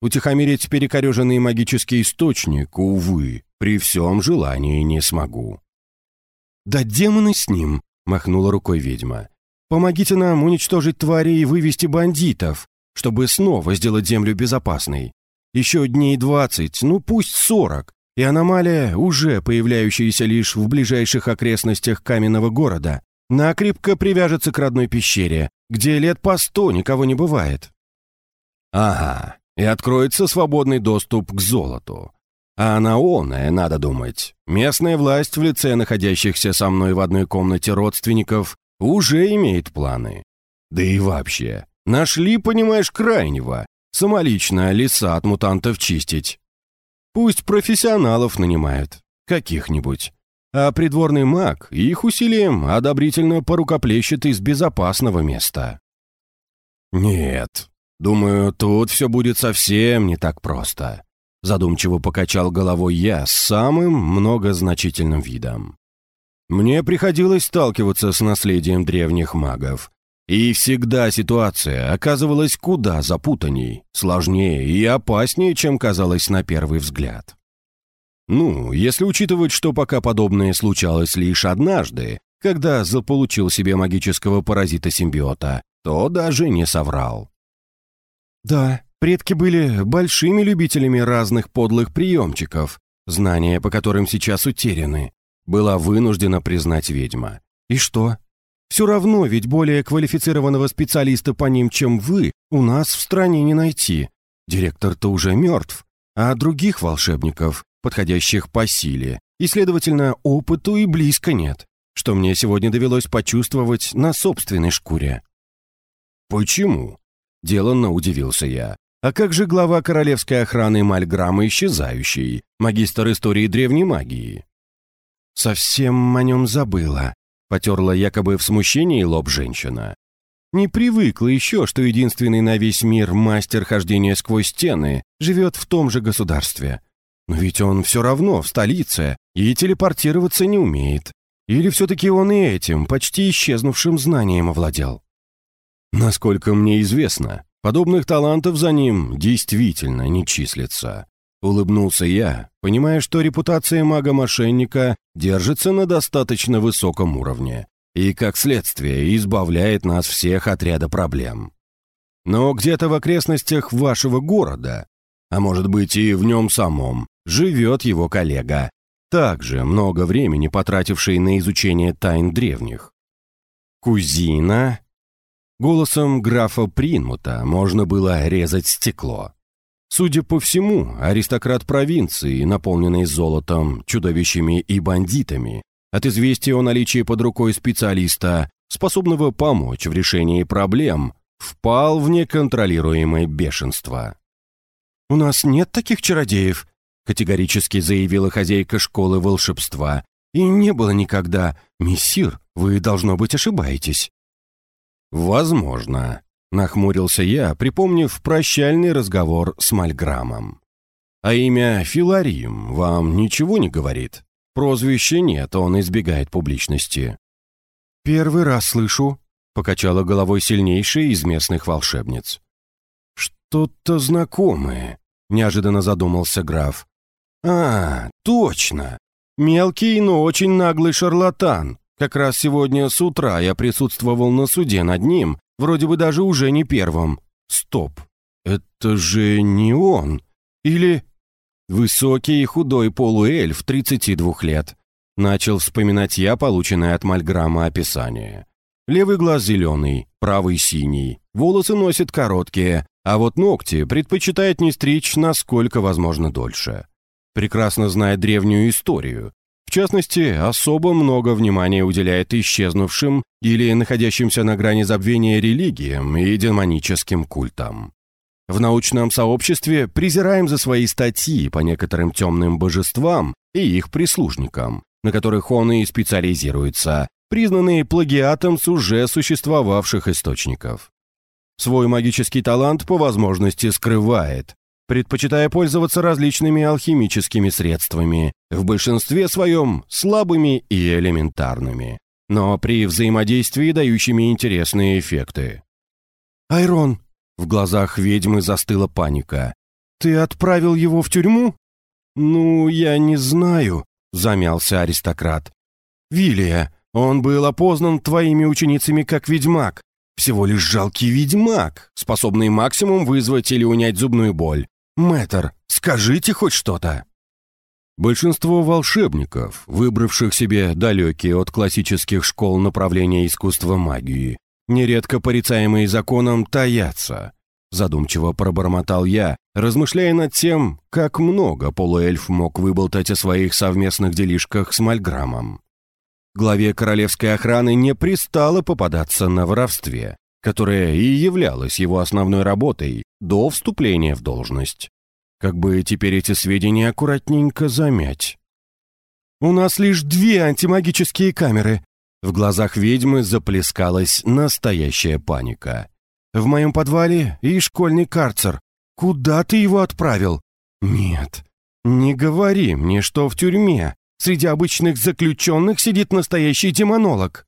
Утихомирить перекореженный магический источник, увы, при всем желании не смогу. «Да демоны с ним!» — махнула рукой ведьма. «Помогите нам уничтожить твари и вывести бандитов, чтобы снова сделать землю безопасной. Еще дней двадцать, ну пусть сорок, и аномалия, уже появляющаяся лишь в ближайших окрестностях каменного города, накрепко привяжется к родной пещере, где лет по сто никого не бывает. Ага, и откроется свободный доступ к золоту. А на оное, надо думать, местная власть в лице находящихся со мной в одной комнате родственников уже имеет планы. Да и вообще, нашли, понимаешь, крайнего, Самолично леса от мутантов чистить. Пусть профессионалов нанимают, каких-нибудь. А придворный маг их усилием одобрительно порукоплещет из безопасного места. Нет, думаю, тут все будет совсем не так просто. Задумчиво покачал головой я с самым многозначительным видом. Мне приходилось сталкиваться с наследием древних магов, и всегда ситуация оказывалась куда запутанней, сложнее и опаснее, чем казалось на первый взгляд. Ну, если учитывать, что пока подобное случалось лишь однажды, когда заполучил себе магического паразита-симбиота, то даже не соврал. Да, предки были большими любителями разных подлых приемчиков, знания по которым сейчас утеряны, была вынуждена признать ведьма. И что? Все равно ведь более квалифицированного специалиста по ним, чем вы, у нас в стране не найти. Директор-то уже мертв, а других волшебников, подходящих по силе, и, следовательно, опыту и близко нет, что мне сегодня довелось почувствовать на собственной шкуре. «Почему?» – деланно удивился я. «А как же глава королевской охраны Мальграма Исчезающий, магистр истории древней магии?» «Совсем о нем забыла», Потерла якобы в смущении лоб женщина. Не привыкла еще, что единственный на весь мир мастер хождения сквозь стены живет в том же государстве. Но ведь он все равно в столице и телепортироваться не умеет. Или все-таки он и этим, почти исчезнувшим знанием овладел? Насколько мне известно, подобных талантов за ним действительно не числится. Улыбнулся я, понимая, что репутация мага-мошенника держится на достаточно высоком уровне и, как следствие, избавляет нас всех от ряда проблем. Но где-то в окрестностях вашего города, а может быть и в нем самом, живет его коллега, также много времени потративший на изучение тайн древних. «Кузина?» Голосом графа Принмута можно было резать стекло. Судя по всему, аристократ провинции, наполненный золотом, чудовищами и бандитами, от известия о наличии под рукой специалиста, способного помочь в решении проблем, впал в неконтролируемое бешенство. «У нас нет таких чародеев», — категорически заявила хозяйка школы волшебства. «И не было никогда. Мессир, вы, должно быть, ошибаетесь». «Возможно», Нахмурился я, припомнив прощальный разговор с Мальграмом. «А имя Филарим вам ничего не говорит? Прозвища нет, он избегает публичности». «Первый раз слышу», — покачала головой сильнейшая из местных волшебниц. «Что-то знакомое», — неожиданно задумался граф. «А, точно! Мелкий, но очень наглый шарлатан. Как раз сегодня с утра я присутствовал на суде над ним, вроде бы даже уже не первым. Стоп, это же не он. Или... Высокий и худой полуэльф 32 лет. Начал вспоминать я полученное от Мальграма описание. Левый глаз зеленый, правый синий, волосы носит короткие, а вот ногти предпочитает не стричь насколько возможно дольше. Прекрасно знает древнюю историю. В частности, особо много внимания уделяет исчезнувшим или находящимся на грани забвения религиям и демоническим культам. В научном сообществе презираем за свои статьи по некоторым темным божествам и их прислужникам, на которых он и специализируется, признанные плагиатом с уже существовавших источников. Свой магический талант по возможности скрывает, предпочитая пользоваться различными алхимическими средствами, в большинстве своем слабыми и элементарными, но при взаимодействии дающими интересные эффекты. «Айрон, в глазах ведьмы застыла паника. «Ты отправил его в тюрьму?» «Ну, я не знаю», — замялся аристократ. «Вилия, он был опознан твоими ученицами как ведьмак. Всего лишь жалкий ведьмак, способный максимум вызвать или унять зубную боль. Мэтр, скажите хоть что-то». Большинство волшебников, выбравших себе далекие от классических школ направления искусства магии, нередко порицаемые законом, таятся. Задумчиво пробормотал я, размышляя над тем, как много полуэльф мог выболтать о своих совместных делишках с Мальграмом. Главе королевской охраны не пристало попадаться на воровстве, которое и являлось его основной работой до вступления в должность. Как бы теперь эти сведения аккуратненько замять. «У нас лишь две антимагические камеры», в глазах ведьмы заплескалась настоящая паника. «В моем подвале и школьный карцер. Куда ты его отправил?» «Нет, не говори мне, что в тюрьме среди обычных заключенных сидит настоящий демонолог».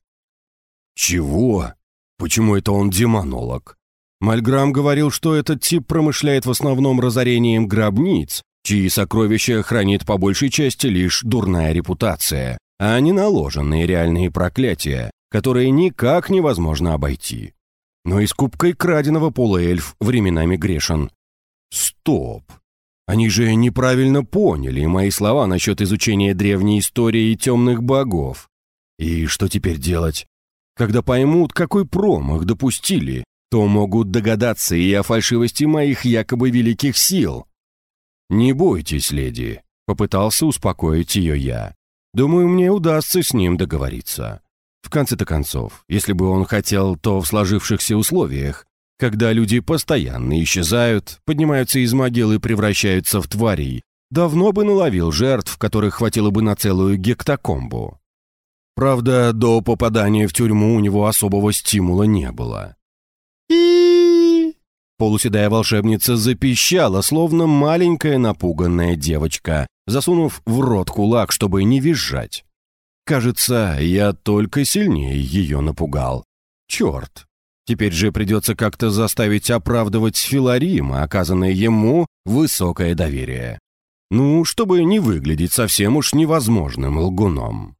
«Чего? Почему это он демонолог?» Мальграм говорил, что этот тип промышляет в основном разорением гробниц, чьи сокровища хранит по большей части лишь дурная репутация а не наложенные реальные проклятия, которые никак невозможно обойти. Но и с кубкой краденого полуэльф временами грешен. Стоп! Они же неправильно поняли мои слова насчет изучения древней истории и темных богов. И что теперь делать? Когда поймут, какой промах допустили, то могут догадаться и о фальшивости моих якобы великих сил. «Не бойтесь, леди», — попытался успокоить ее я. Думаю, мне удастся с ним договориться. В конце-то концов, если бы он хотел, то в сложившихся условиях, когда люди постоянно исчезают, поднимаются из могил и превращаются в тварей, давно бы наловил жертв, которых хватило бы на целую гектокомбу. Правда, до попадания в тюрьму у него особого стимула не было. И Полуседая волшебница запищала, словно маленькая напуганная девочка, засунув в рот кулак, чтобы не визжать. Кажется, я только сильнее ее напугал. Черт! Теперь же придется как-то заставить оправдывать Филарима, оказанное ему высокое доверие. Ну, чтобы не выглядеть совсем уж невозможным лгуном.